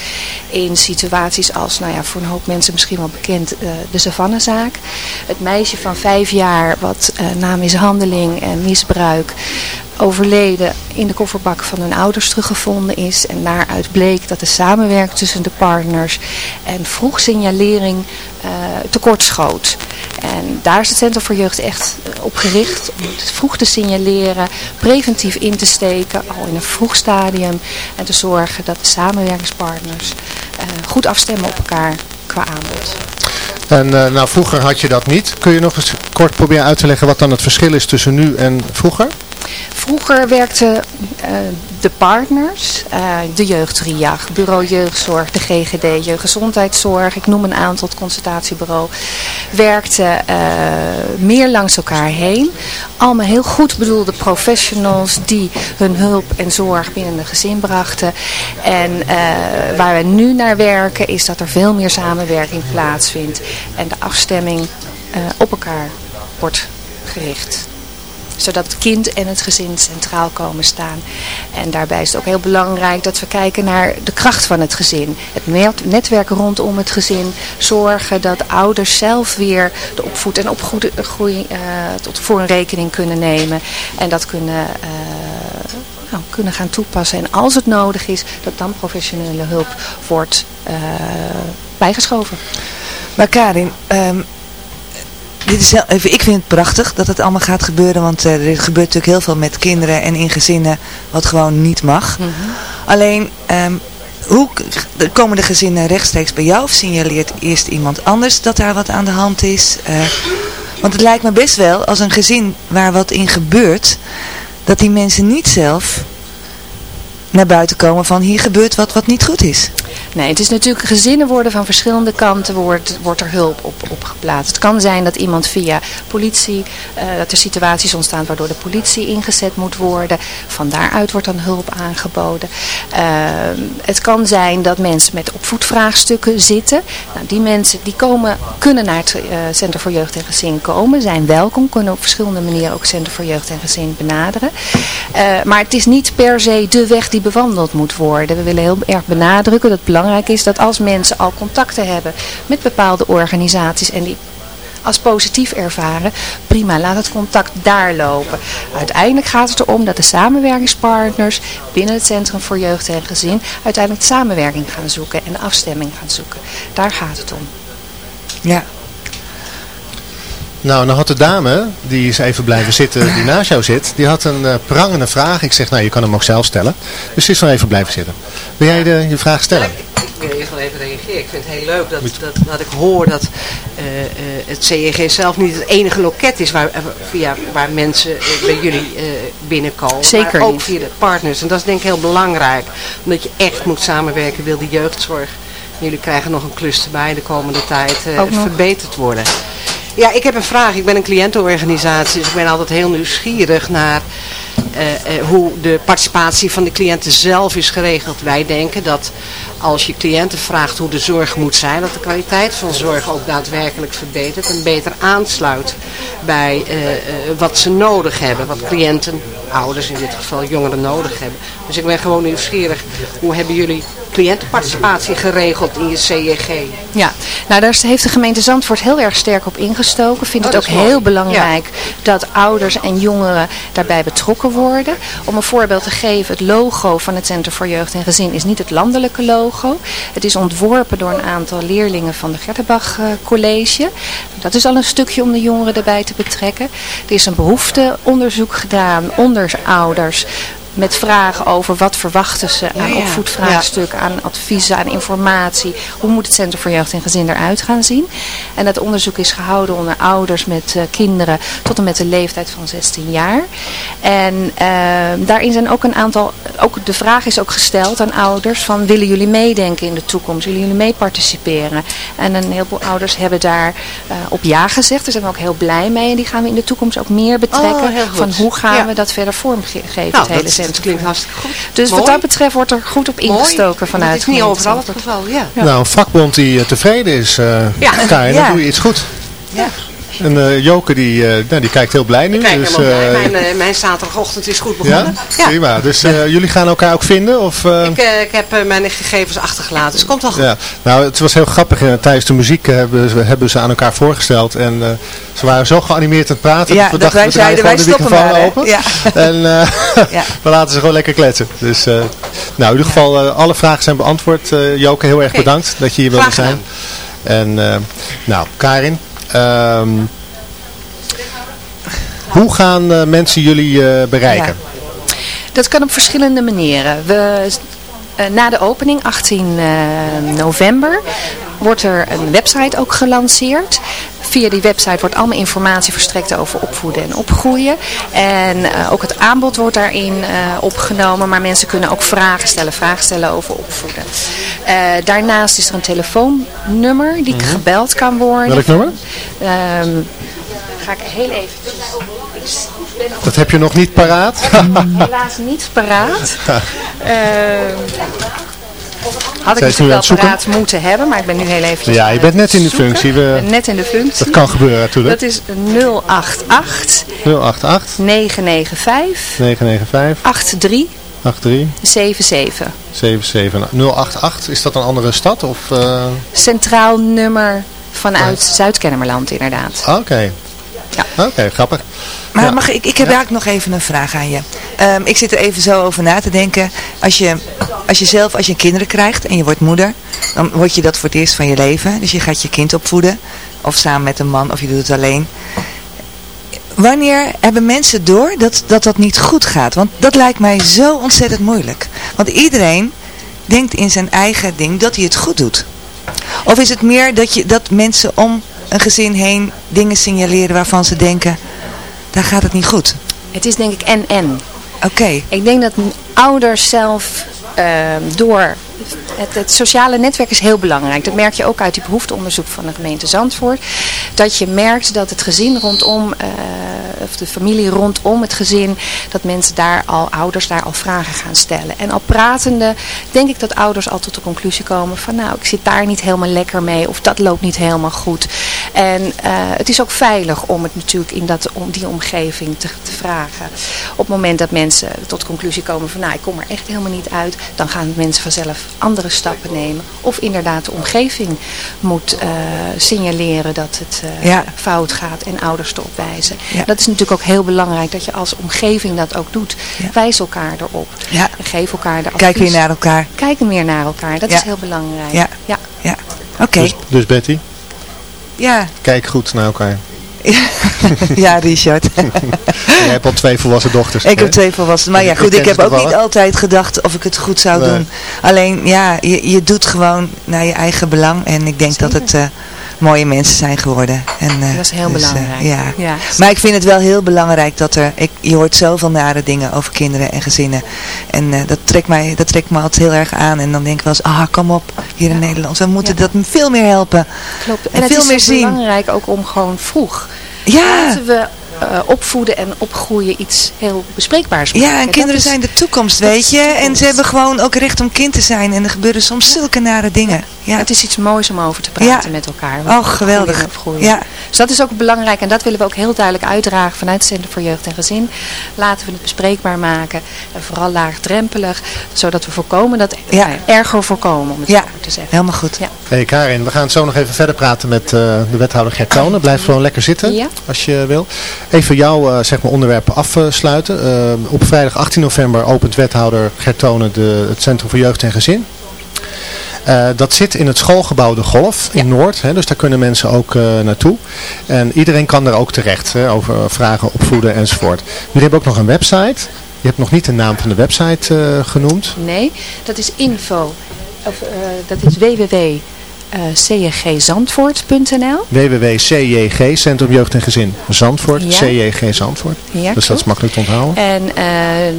In situaties als, nou ja, voor een hoop mensen misschien wel bekend, eh, de Savannezaak. Het meisje van vijf jaar wat eh, na mishandeling en misbruik overleden in de kofferbak van hun ouders teruggevonden is. En daaruit bleek dat de samenwerking tussen de partners en vroeg signalering eh tekortschoot. En daar is het Centrum voor Jeugd echt eh, op gericht om het vroeg te signaleren, preventief in te steken, al in een vroeg stadium. En te zorgen dat de samenwerkingspartners eh, goed afstemmen op elkaar qua aanbod. En nou, vroeger had je dat niet. Kun je nog eens kort proberen uit te leggen wat dan het verschil is tussen nu en vroeger? Vroeger werkten eh, de partners, eh, de jeugdriag, bureau jeugdzorg, de GGD, jeugdgezondheidszorg, ik noem een aantal, het consultatiebureau, werkten eh, meer langs elkaar heen. Allemaal heel goed bedoelde professionals die hun hulp en zorg binnen een gezin brachten. En waar we nu naar werken is dat er veel meer samenwerking plaatsvindt en de afstemming op elkaar wordt gericht. zodat het kind en het gezin centraal komen staan. En daarbij is het ook heel belangrijk dat we kijken naar de kracht van het gezin. Het netwerk rondom het gezin. Zorgen dat ouders zelf weer de opvoed en opgroei uh, tot voor een rekening kunnen nemen. En dat kunnen... Uh, nou, kunnen gaan toepassen. En als het nodig is, dat dan professionele hulp wordt bijgeschoven. Maar Karin, um, dit is even, ik vind het prachtig dat het allemaal gaat gebeuren, want uh, er gebeurt natuurlijk heel veel met kinderen en in gezinnen wat gewoon niet mag. Mm -hmm. Alleen, um, hoe komen de gezinnen rechtstreeks bij jou of signaleert eerst iemand anders dat daar wat aan de hand is? Uh, want het lijkt me best wel, als een gezin waar wat in gebeurt, dat die mensen niet zelf naar buiten komen van hier gebeurt wat wat niet goed is. Nee, het is natuurlijk gezinnen worden van verschillende kanten wordt, wordt er hulp op, op geplaatst. Het kan zijn dat iemand via politie, uh, dat er situaties ontstaan waardoor de politie ingezet moet worden. Van daaruit wordt dan hulp aangeboden. Uh, het kan zijn dat mensen met opvoedvraagstukken zitten. Nou, die mensen die komen, kunnen naar het uh, Center voor Jeugd en Gezin komen, zijn welkom, kunnen op verschillende manieren ook Center voor Jeugd en Gezin benaderen. maar het is niet per se de weg die bewandeld moet worden. We willen heel erg benadrukken dat het belangrijk is dat als mensen al contacten hebben met bepaalde organisaties en die als positief ervaren, prima, laat het contact daar lopen. Uiteindelijk gaat het erom dat de samenwerkingspartners binnen het Centrum voor Jeugd en Gezin uiteindelijk samenwerking gaan zoeken en afstemming gaan zoeken. Daar gaat het om. Ja, nou, dan had de dame, die is even blijven zitten, die [laughs] naast jou zit, die had een uh, prangende vraag. Ik zeg, nou, je kan hem ook zelf stellen. Dus die is nog even blijven zitten. Wil jij de, je vraag stellen? Ik wil eerst wel even reageren. Ik vind het heel leuk dat, dat, dat ik hoor dat uh, uh, het CEG zelf niet het enige loket is waar, via, waar mensen bij jullie binnenkomen. Zeker maar ook niet. via de partners. En dat is denk ik heel belangrijk. Omdat je echt moet samenwerken, wil de jeugdzorg. Jullie krijgen nog een klus erbij de komende tijd verbeterd worden. Ja, ik heb een vraag. Ik ben een cliëntenorganisatie, dus ik ben altijd heel nieuwsgierig naar hoe de participatie van de cliënten zelf is geregeld. Wij denken dat als je cliënten vraagt hoe de zorg moet zijn, dat de kwaliteit van zorg ook daadwerkelijk verbetert en beter aansluit bij uh, wat ze nodig hebben. Wat cliënten, ouders in dit geval, jongeren nodig hebben. Dus ik ben gewoon nieuwsgierig. Hoe hebben jullie cliëntenparticipatie geregeld in je CEG? Ja, nou daar heeft de gemeente Zandvoort heel erg sterk op ingestoken. Vindt het Oh, ook is mooi. heel belangrijk dat ouders en jongeren daarbij betrokken worden. Om een voorbeeld te geven, het logo van het Centrum voor Jeugd en Gezin is niet het landelijke logo. Het is ontworpen door een aantal leerlingen van de Gertenbach eh, College. Dat is al een stukje om de jongeren erbij te betrekken. Er is een behoefteonderzoek gedaan onder ouders met vragen over wat verwachten ze aan Ja, ja. opvoedvraagstukken, aan adviezen, aan informatie. Hoe moet het Centrum voor Jeugd en Gezin eruit gaan zien? En dat onderzoek is gehouden onder ouders met eh, kinderen tot en met de leeftijd van 16 jaar. En eh, daarin zijn ook een aantal, ook de vraag is ook gesteld aan ouders van willen jullie meedenken in de toekomst? Willen jullie mee participeren? En een heleboel ouders hebben daar eh, op ja gezegd. Daar zijn we ook heel blij mee. En die gaan we in de toekomst ook meer betrekken. Oh, goed. van hoe gaan Ja. we dat verder vormgeven, Nou, het hele dat klinkt hartstikke goed. Dus Mooi. wat dat betreft wordt er goed op Mooi. ingestoken vanuit Dat is niet overal het geval, ja. Nou, een vakbond die eh, tevreden is, eh Ja. Karin, dan Ja. doe je iets goed. Ja. En eh, Joke, die, eh, nou, die kijkt heel blij nu. Ik kijk dus, blij. eh, Mijn, mijn zaterdagochtend is goed ja? begonnen. prima. Dus jullie gaan elkaar ook vinden? Of, Ik, ik heb mijn gegevens achtergelaten, dus het komt wel goed. Ja, nou het was heel grappig. Tijdens de muziek hebben, ze, hebben ze aan elkaar voorgesteld. En ze waren zo geanimeerd aan het praten. Ja, we dat dachten, wij we zeiden, wij stoppen maar, open. hè. En [laughs] Ja. [laughs] we laten ze gewoon lekker kletsen. Dus nou, in ieder geval alle vragen zijn beantwoord. Joke, heel erg bedankt dat je hier wilde zijn. En nou, Karin. Ehm, hoe gaan eh, mensen jullie eh, bereiken? Dat kan op verschillende manieren. We, eh, na de opening, 18 eh, november, wordt er een website ook gelanceerd. Via die website wordt allemaal informatie verstrekt over opvoeden en opgroeien. En eh, ook het aanbod wordt daarin eh, opgenomen. Maar mensen kunnen ook vragen stellen, vragen stellen over opvoeden. Eh, daarnaast is er een telefoonnummer die Mhm. gebeld kan worden. Welk nummer? Ehm, ga ik heel even... Dat heb je nog niet paraat. helaas niet paraat. [laughs] Had ik wel het zoeken. paraat moeten hebben, maar ik ben nu heel eventjes Ja, je bent net in de functie. We, net in de functie. dat kan gebeuren natuurlijk. Dat is 088 088 995 995 83 83 77. 77. 088, is dat een andere stad? Of, eh, Centraal nummer vanuit Zuid-Kennemerland inderdaad. Oké. Oké, grappig. Maar Ja. mag ik, ik heb eigenlijk nog even een vraag aan je. Ehm, ik zit er even zo over na te denken. Als je, als je zelf, als je kinderen krijgt en je wordt moeder, dan word je dat voor het eerst van je leven. Dus je gaat je kind opvoeden. Of samen met een man, of je doet het alleen. Wanneer hebben mensen door dat, dat dat niet goed gaat? Want dat lijkt mij zo ontzettend moeilijk. Want iedereen denkt in zijn eigen ding dat hij het goed doet. Of is het meer dat, je, dat mensen om een gezin heen dingen signaleren waarvan ze denken, daar gaat het niet goed? Het is denk ik en-en. Oké. Ik denk dat ouders zelf door... Het, het sociale netwerk is heel belangrijk. Dat merk je ook uit die behoefteonderzoek van de gemeente Zandvoort. Dat je merkt dat het gezin rondom, eh, of de familie rondom het gezin, dat mensen daar al, ouders daar al vragen gaan stellen. En al pratende, denk ik dat ouders al tot de conclusie komen van nou, ik zit daar niet helemaal lekker mee of dat loopt niet helemaal goed. En eh, het is ook veilig om het natuurlijk in dat, om die omgeving te, te vragen. Op het moment dat mensen tot de conclusie komen van nou, ik kom er echt helemaal niet uit, dan gaan mensen vanzelf andere stappen nemen. Of inderdaad de omgeving moet eh, signaleren dat het eh, Ja. fout gaat en ouders erop wijzen. Ja. Dat is natuurlijk ook heel belangrijk dat je als omgeving dat ook doet. Wijs elkaar erop. En geef elkaar de Kijk weer advies. naar elkaar. Kijken meer naar elkaar. Dat Ja. is heel belangrijk. Ja. ja. Ja. Oké. Dus, dus Betty, Ja. kijk goed naar elkaar. [laughs] ja, Richard. [laughs] Jij hebt al twee volwassen dochters. Ik hè? heb twee volwassen. Maar ja, goed, ik heb ook niet altijd gedacht of ik het goed zou Nee. doen. Alleen, ja, je, je doet gewoon naar je eigen belang. En ik denk dat het eh, mooie mensen zijn geworden. En, eh, Dat is heel dus, eh, belangrijk. ja. Ja. Maar ik vind het wel heel belangrijk dat er, ik, je hoort zoveel nare dingen over kinderen en gezinnen. En eh, dat, trekt mij, dat trekt me altijd heel erg aan. En dan denk ik wel eens, ah kom op, hier in Nederland. We moeten dat veel meer helpen. Klopt. En, En het veel is meer ook zien. belangrijk ook om gewoon vroeg. Ja. Laten we opvoeden en opgroeien iets heel bespreekbaars maken. Ja, en kinderen is- zijn de toekomst, weet je. En ze hebben gewoon ook recht om kind te zijn. En er gebeuren soms zulke nare dingen. Ja. Het is iets moois om over te praten Ja. met elkaar. Oh, geweldig. Ja. Dus dat is ook belangrijk en dat willen we ook heel duidelijk uitdragen vanuit het Centrum voor Jeugd en Gezin. Laten we het bespreekbaar maken en vooral laagdrempelig, zodat we voorkomen dat Ja. eh, erger voorkomen, om het Ja, zo maar te zeggen. helemaal goed. Ja. Hey Karin, we gaan zo nog even verder praten met eh, de wethouder Gert Tonen. Blijf gewoon lekker zitten Ja. als je wil. Even jouw eh, zeg maar onderwerpen afsluiten. Eh, op vrijdag 18 november opent wethouder Gert Tonen de, het Centrum voor Jeugd en Gezin. Eh, dat zit in het schoolgebouw De Golf in Noord, hè, dus daar kunnen mensen ook eh, naartoe. En iedereen kan daar ook terecht, hè, over vragen, opvoeden enzovoort. Jullie hebben ook nog een website. Je hebt nog niet de naam van de website eh, genoemd. Nee, dat is info, of dat is www. Eh, cjgzandvoort.nl www.cjg, Centrum Jeugd en Gezin Zandvoort, Ja. CJG Zandvoort. Ja, dus dat is makkelijk te onthouden. En eh,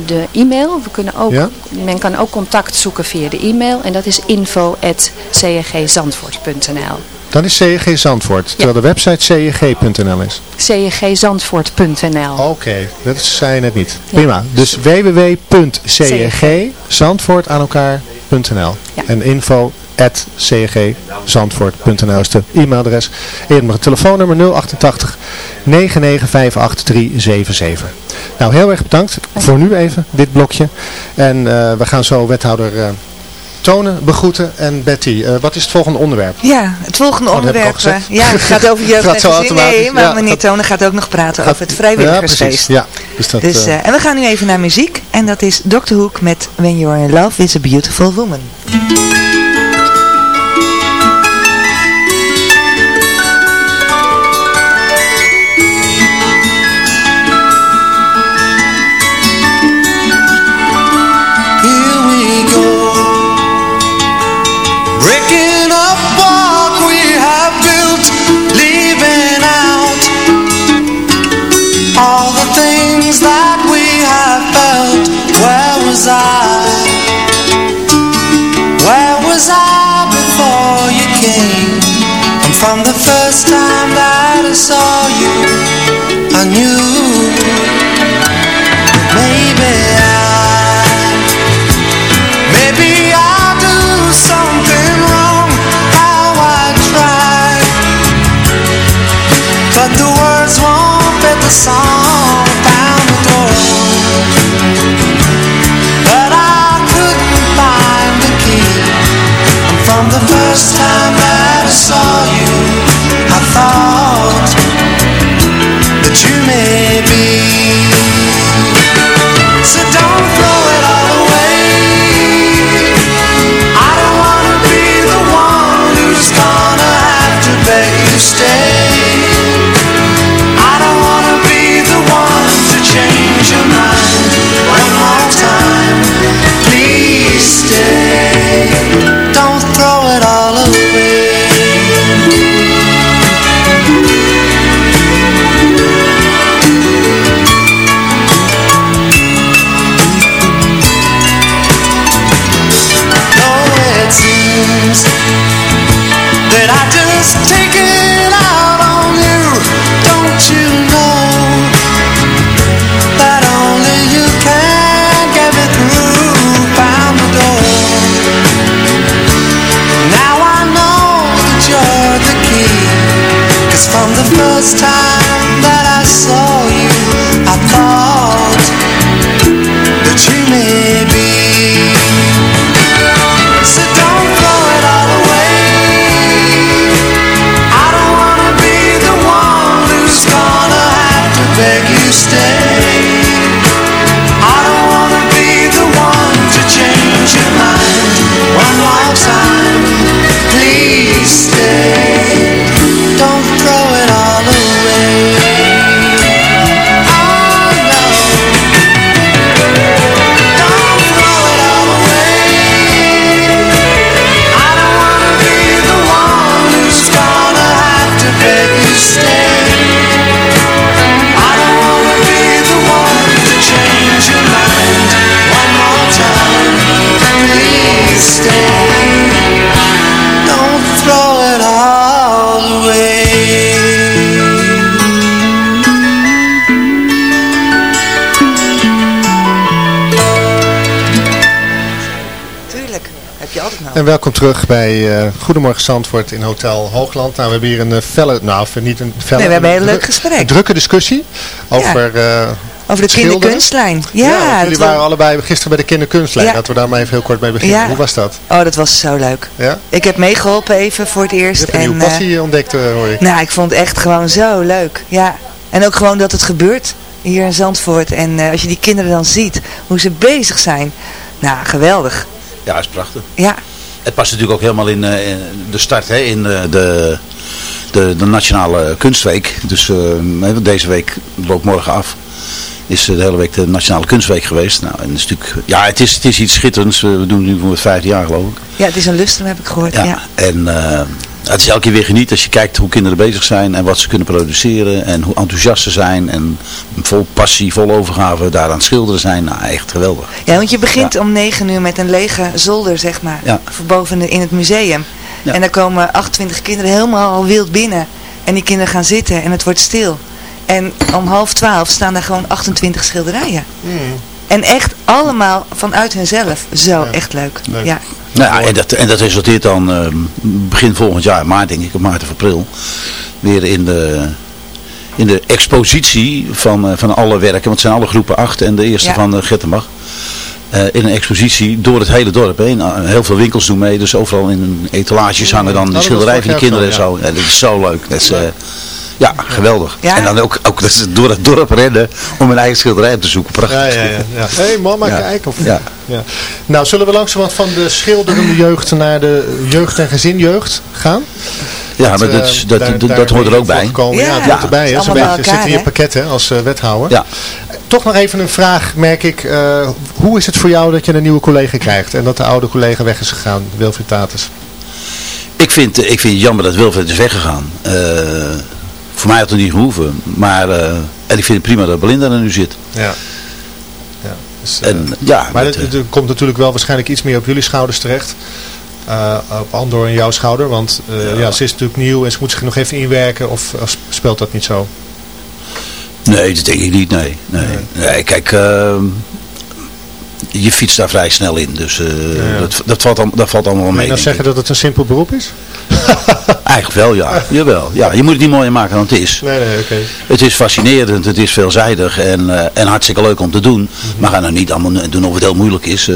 de e-mail, we kunnen ook, Ja. men kan ook contact zoeken via de e-mail en dat is info.cjgzandvoort.nl Dan is CJG Zandvoort, terwijl de website cjg.nl is. cjgzandvoort.nl Oké, dat zei je net niet. Prima. Dus www.cjgzandvoort aan elkaar.nl en info at cjgzandvoort.nl is de e-mailadres. En een telefoonnummer 088 9958 377. Nou, heel erg bedankt voor nu even, dit blokje. En eh, we gaan zo wethouder eh, Tonen begroeten. En Betty, eh, wat is het volgende onderwerp? Ja, het volgende Oh, onderwerp. ja, het gaat over [laughs] jeugd Gaat zo. Nee, maar Ja, meneer gaat- Tonen gaat ook nog praten Gaat- over het vrijwilligersfeest. Ja, dus dat, Dus, en we gaan nu even naar muziek. En dat is Dr. Hoek met When You're in Love is a Beautiful Woman. that we have felt Where was I? Where was I before you came? And from the first time that I saw you I knew maybe I Maybe I do something wrong How I try But the words won't fit the song that I saw you I En welkom terug bij eh, Goedemorgen Zandvoort in Hotel Hoogland. Nou, we hebben hier een eh, felle, nou niet een felle, Nee, we hebben een heel leuk gesprek. Een drukke discussie over, eh, Over de schilderen. kinderkunstlijn. Ja, Ja, jullie waren allebei gisteren bij de kinderkunstlijn. Ja. Laten we daar maar even heel kort mee beginnen. Ja. Hoe was dat? Oh, dat was zo leuk. Ja? Ik heb meegeholpen even voor het Je eerst. hebt een en, nieuwe eh, passie ontdekt, eh, hoor ik. nou, ik vond het echt gewoon zo leuk. Ja. En ook gewoon dat het gebeurt hier in Zandvoort. En eh, als je die kinderen dan ziet, hoe ze bezig zijn. Nou, geweldig. Ja, is prachtig. Ja. Het past natuurlijk ook helemaal in, eh, in de start, hè, in eh, de, de, de Nationale Kunstweek. Dus eh, deze week loopt morgen af. Is de hele week de Nationale Kunstweek geweest. Nou, en het is natuurlijk, ja, het is, het is iets schitterends. We doen het nu voor het vijfde jaar geloof ik. Ja, het is een lustrum, heb ik gehoord. Ja. Ja, en het is elke keer weer geniet als je kijkt hoe kinderen bezig zijn en wat ze kunnen produceren en hoe enthousiast ze zijn en vol passie, vol overgave daar aan het schilderen zijn. Nou, echt geweldig. Ja, want je begint om negen uur met een lege zolder, zeg maar. Ja. Voor boven in het museum. Ja. En daar komen 28 kinderen helemaal al wild binnen. En die kinderen gaan zitten en het wordt stil. En om half twaalf staan daar gewoon 28 schilderijen. En echt allemaal vanuit hunzelf. Zo, echt leuk. Ja. Nou ja, en dat, en dat resulteert dan eh, begin volgend jaar, maart denk ik, of maart of april, weer in de, in de expositie van, eh, van alle werken, want het zijn alle groepen acht en de eerste Ja. van uh, Gettenbach. Eh, in een expositie door het hele dorp heen. Uh, heel veel winkels doen mee, dus overal in etalages hangen dan de was van de kinderen en zo. Ja, dat is zo leuk. Dat is, eh, ja, geweldig. Ja. En dan ook, ook dat ze door het dorp rennen om hun eigen schilderij op te zoeken. Prachtig. Ja, ja, ja. ja. Hé hey, mama, Ja. kijk. Of, Ja. Ja. Nou, zullen we langzamerhand van de schilderende jeugd naar de jeugd- en gezinjeugd gaan? Ja, maar eh, dat, is- dat, daar- dat, daar dat hoort er ook bij. gekomen. Ja, Ja, dat hoort erbij. hè. beetje zit in je pakket hè, als eh, wethouder. Ja. Toch nog even een vraag, merk ik. eh, hoe is het voor jou dat je een nieuwe collega krijgt en dat de oude collega weg is gegaan, Wilfried Tatus? Ik vind, ik vind het jammer dat Wilfred is weggegaan. Eh, voor mij had het niet gehoeven. Maar, eh, en ik vind het prima dat Belinda er nu zit. Ja. ja, dus, eh, En, ja, maar het, het komt natuurlijk wel waarschijnlijk iets meer op jullie schouders terecht. Eh, op Andor en jouw schouder, want eh, ja. ze is natuurlijk nieuw en ze moet zich nog even inwerken of, of speelt dat niet zo? Nee, dat denk ik niet. Nee, nee. nee kijk, ehm, je fietst daar vrij snel in. Dus eh, dat, dat, valt, al- dat valt allemaal wel Kun mee. je nou zeggen dat het een simpel beroep is? [laughs] Eigenlijk wel, ja. [laughs] Jawel. Ja, je moet het niet mooier maken dan het is. Nee, nee, oké. Het is fascinerend, het is veelzijdig en, eh, en hartstikke leuk om te doen. Mhm. Maar ga nou niet allemaal doen of het heel moeilijk is. eh,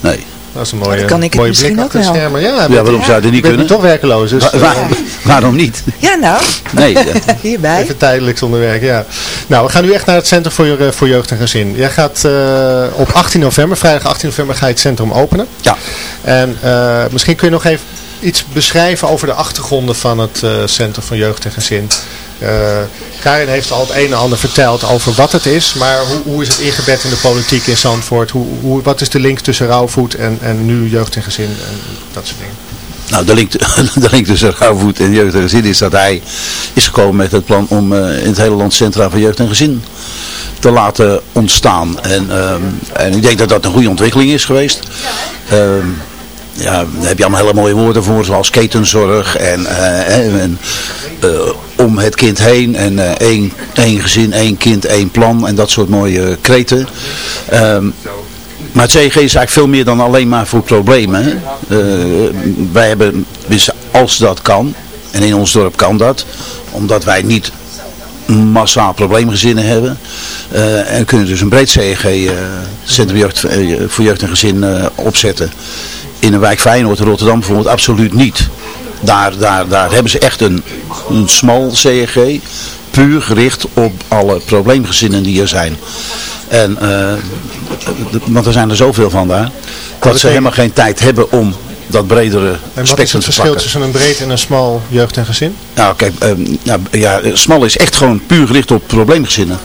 nee. Dat is een mooie, kan ik het mooie misschien blik ook achter de wel. schermen. Ja, Ja, waarom zou je dat niet kunnen? toch werkeloos. Dus, Wa- waar- waarom niet? Ja, nou. Nee, [laughs] Hierbij. Even tijdelijk zonder werk, ja. Nou, we gaan nu echt naar het Centrum voor, Je- voor Jeugd en Gezin. Jij gaat eh, op 18 november, vrijdag 18 november, ga je het centrum openen. Ja. En eh, misschien kun je nog even iets beschrijven over de achtergronden van het eh, Centrum voor Jeugd en Gezin. Eh, Karin heeft al het een en ander verteld over wat het is, maar hoe, hoe is het ingebed in de politiek in Zandvoort? Hoe, hoe, wat is de link tussen rouwvoet en, en nu jeugd en gezin en dat soort dingen? Nou, de link, [laughs] de link tussen Rauwvoet en jeugd en gezin is dat hij is gekomen met het plan om eh, in het hele land centra voor jeugd en gezin te laten ontstaan. En, ehm, en ik denk dat dat een goede ontwikkeling is geweest. Ehm, ja, daar heb je allemaal hele mooie woorden voor, zoals ketenzorg en, eh, en eh, om het kind heen en eh, één, één gezin, één kind, één plan en dat soort mooie kreten. Ehm, maar het CG is eigenlijk veel meer dan alleen maar voor problemen. Eh, wij hebben, als dat kan, en in ons dorp kan dat, omdat wij niet massaal probleemgezinnen hebben. eh, en kunnen dus een breed CG, eh, Centrum eh, voor Jeugd en Gezin, eh, opzetten. In een wijk Feyenoord, Rotterdam bijvoorbeeld, absoluut niet. Daar, daar, daar hebben ze echt een, een smal CG, puur gericht op alle probleemgezinnen die er zijn. En, eh, want er zijn er zoveel van daar, dat ze helemaal geen tijd hebben om dat bredere En wat is het te verschil tussen een breed en een smal jeugd en gezin? Nou, kijk, ehm, nou, ja, smal is echt gewoon puur gericht op probleemgezinnen.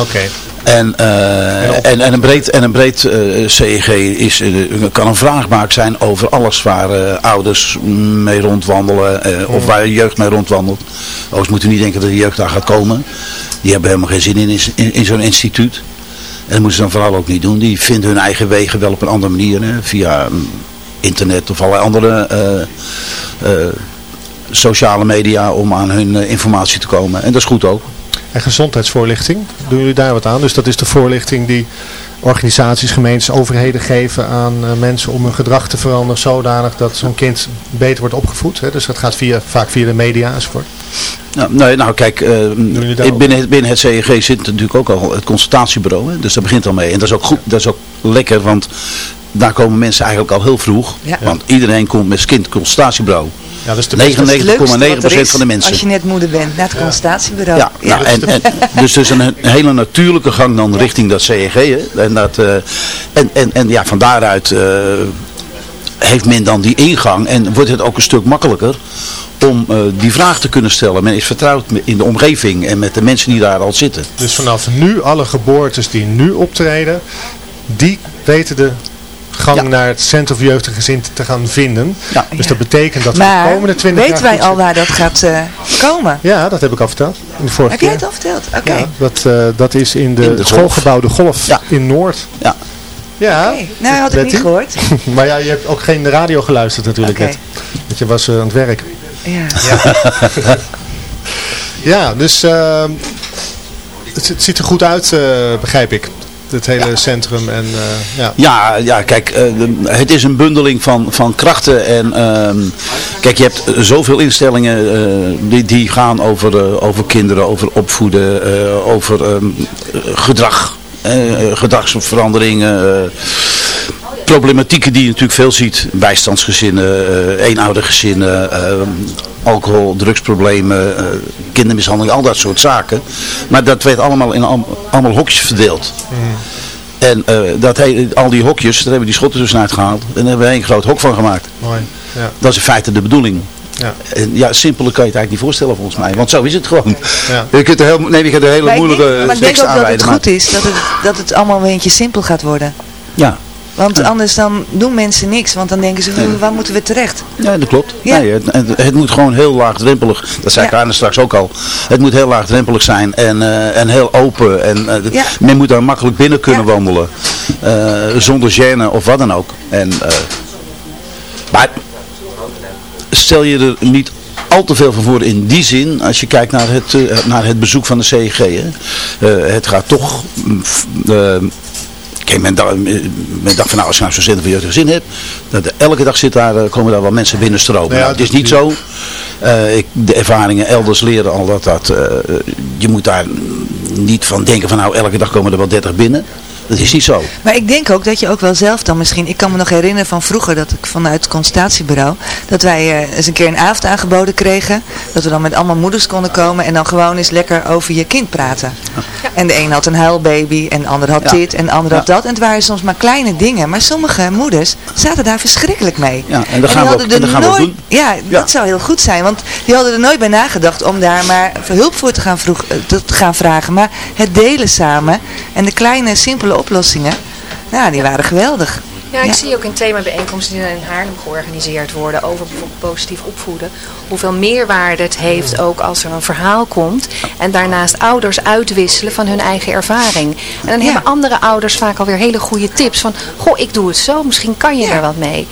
Oké. En, eh, en, en een breed, en een breed eh, CEG is, eh, kan een vraagbaak zijn over alles waar ouders mee rondwandelen of waar jeugd mee rondwandelt. Overigens moeten we niet denken dat de jeugd daar gaat komen. Die hebben helemaal geen zin in, in, in zo'n instituut. En dat moeten ze dan vooral ook niet doen. Die vinden hun eigen wegen wel op een andere manier. Hè, via mm, internet of allerlei andere sociale media om aan hun eh, informatie te komen. En dat is goed ook. En gezondheidsvoorlichting, doen jullie daar wat aan? Dus dat is de voorlichting die organisaties, gemeentes, overheden geven aan eh, mensen om hun gedrag te veranderen zodanig dat zo'n kind beter wordt opgevoed. Hè? Dus dat gaat via, vaak via de media enzovoort. Nou, nee, nou kijk, eh, daar binnen, het, binnen het CEG zit natuurlijk ook al het consultatiebureau. Hè? Dus dat begint al mee. En dat is ook goed, dat is ook lekker, want daar komen mensen eigenlijk al heel vroeg. Ja. Want iedereen komt met zijn kind consultatiebureau. Ja, dat is de 99,9% Dat is het leukste wat er is van de mensen. Als je net moeder bent, naar het consultatiebureau. Ja, nou, en, en, [laughs] dus dus een, een hele natuurlijke gang dan richting dat CEG. Hè? En, dat, eh, en, en, en ja, van daaruit eh, heeft men dan die ingang en wordt het ook een stuk makkelijker om eh, die vraag te kunnen stellen. Men is vertrouwd in de omgeving en met de mensen die daar al zitten. Dus vanaf nu alle geboortes die nu optreden, die weten de gang naar het Centrum voor Jeugd en Gezin te gaan vinden. Dus dat betekent dat we de komende 20 jaar... weten wij al waar dat gaat eh, komen? Ja, dat heb ik al verteld. In de vorige Heb jij het al verteld? Oké. Ja, dat, eh, dat is in de, In de schoolgebouw De Golf in Noord. Ja. Ja, Nou, had ik niet gehoord. [laughs] maar ja, je hebt ook geen radio geluisterd natuurlijk Oké. net. Want je was eh, aan het werk. Ja. Ja, [laughs] dus eh, het, het ziet er goed uit, eh, begrijp ik. Het hele centrum en eh, ja. Ja, ja kijk, eh, het is een bundeling van, van krachten. En ehm, kijk, je hebt zoveel instellingen eh, die, die gaan over, over kinderen, over opvoeden, over ehm, eh, gedrag, gedragsveranderingen. Problematieken die je natuurlijk veel ziet. Bijstandsgezinnen, eh eenoudergezinnen, eh, alcohol, drugsproblemen, eh, kindermishandeling, al dat soort zaken. Maar dat werd allemaal in al- allemaal hokjes verdeeld. En eh, dat he- al die hokjes, daar hebben we die schotten tussenuit gehaald. En daar hebben we één groot hok van gemaakt. Mooi. Ja. Dat is in feite de bedoeling. Ja. En ja, simpeler kan je het eigenlijk niet voorstellen volgens mij. Want zo is het gewoon. Ja. [laughs] Je kunt er heel, nee, je kunt er hele Maar ik moeilijke denk, maar ik denk ook dat het goed is dat het, dat het allemaal een beetje simpel gaat worden. Ja. Want anders dan doen mensen niks. Want dan denken ze, "Hm, waar moeten we terecht? Ja, dat klopt. Ja. Nee, het, moet gewoon heel laagdrempelig, dat zei Ja. Karen straks ook al, het moet heel laagdrempelig zijn en, eh, en heel open. En, eh, Ja. Men moet daar makkelijk binnen kunnen wandelen, eh, zonder gêne of wat dan ook. En, maar stel je er niet al te veel van voor in die zin, als je kijkt naar het, naar het bezoek van de CEG. Hè. Het gaat toch mm, kijk, men, dacht, men dacht van nou, als je nou zo'n centrum voor jeugd en gezin hebt, dat elke dag zit daar, eh, komen daar wel mensen binnenstromen. Nou ja, nou, het is niet zo. Eh, ik, de ervaringen elders leren al dat dat, eh, je moet daar niet van denken van nou, elke dag komen er wel 30 binnen. Dat is niet zo. Maar ik denk ook dat je ook wel zelf dan misschien, ik kan me nog herinneren van vroeger dat ik vanuit het consultatiebureau, dat wij eh, eens een keer een avond aangeboden kregen, dat we dan met allemaal moeders konden komen en dan gewoon eens lekker over je kind praten. En de een had een huilbaby en de ander had Ja. dit en de ander had dat. En het waren soms maar kleine dingen, maar sommige moeders zaten daar verschrikkelijk mee. Ja, en dat die gaan we ook, hadden en er dat gaan we ook nooit- doen. Ja, Ja. dat zou heel goed zijn. Want die hadden er nooit bij nagedacht om daar maar hulp voor te gaan, vroeg, eh, te gaan vragen. Maar het delen samen en de kleine simpele oplossingen, nou, die waren geweldig. Ja, ik zie ook in themabijeenkomsten die in Haarlem georganiseerd worden over bijvoorbeeld positief opvoeden. Hoeveel meerwaarde het heeft ook als er een verhaal komt. En daarnaast ouders uitwisselen van hun eigen ervaring. En dan hebben andere ouders vaak alweer hele goede tips. Van, goh, ik doe het zo, misschien kan je er wat mee.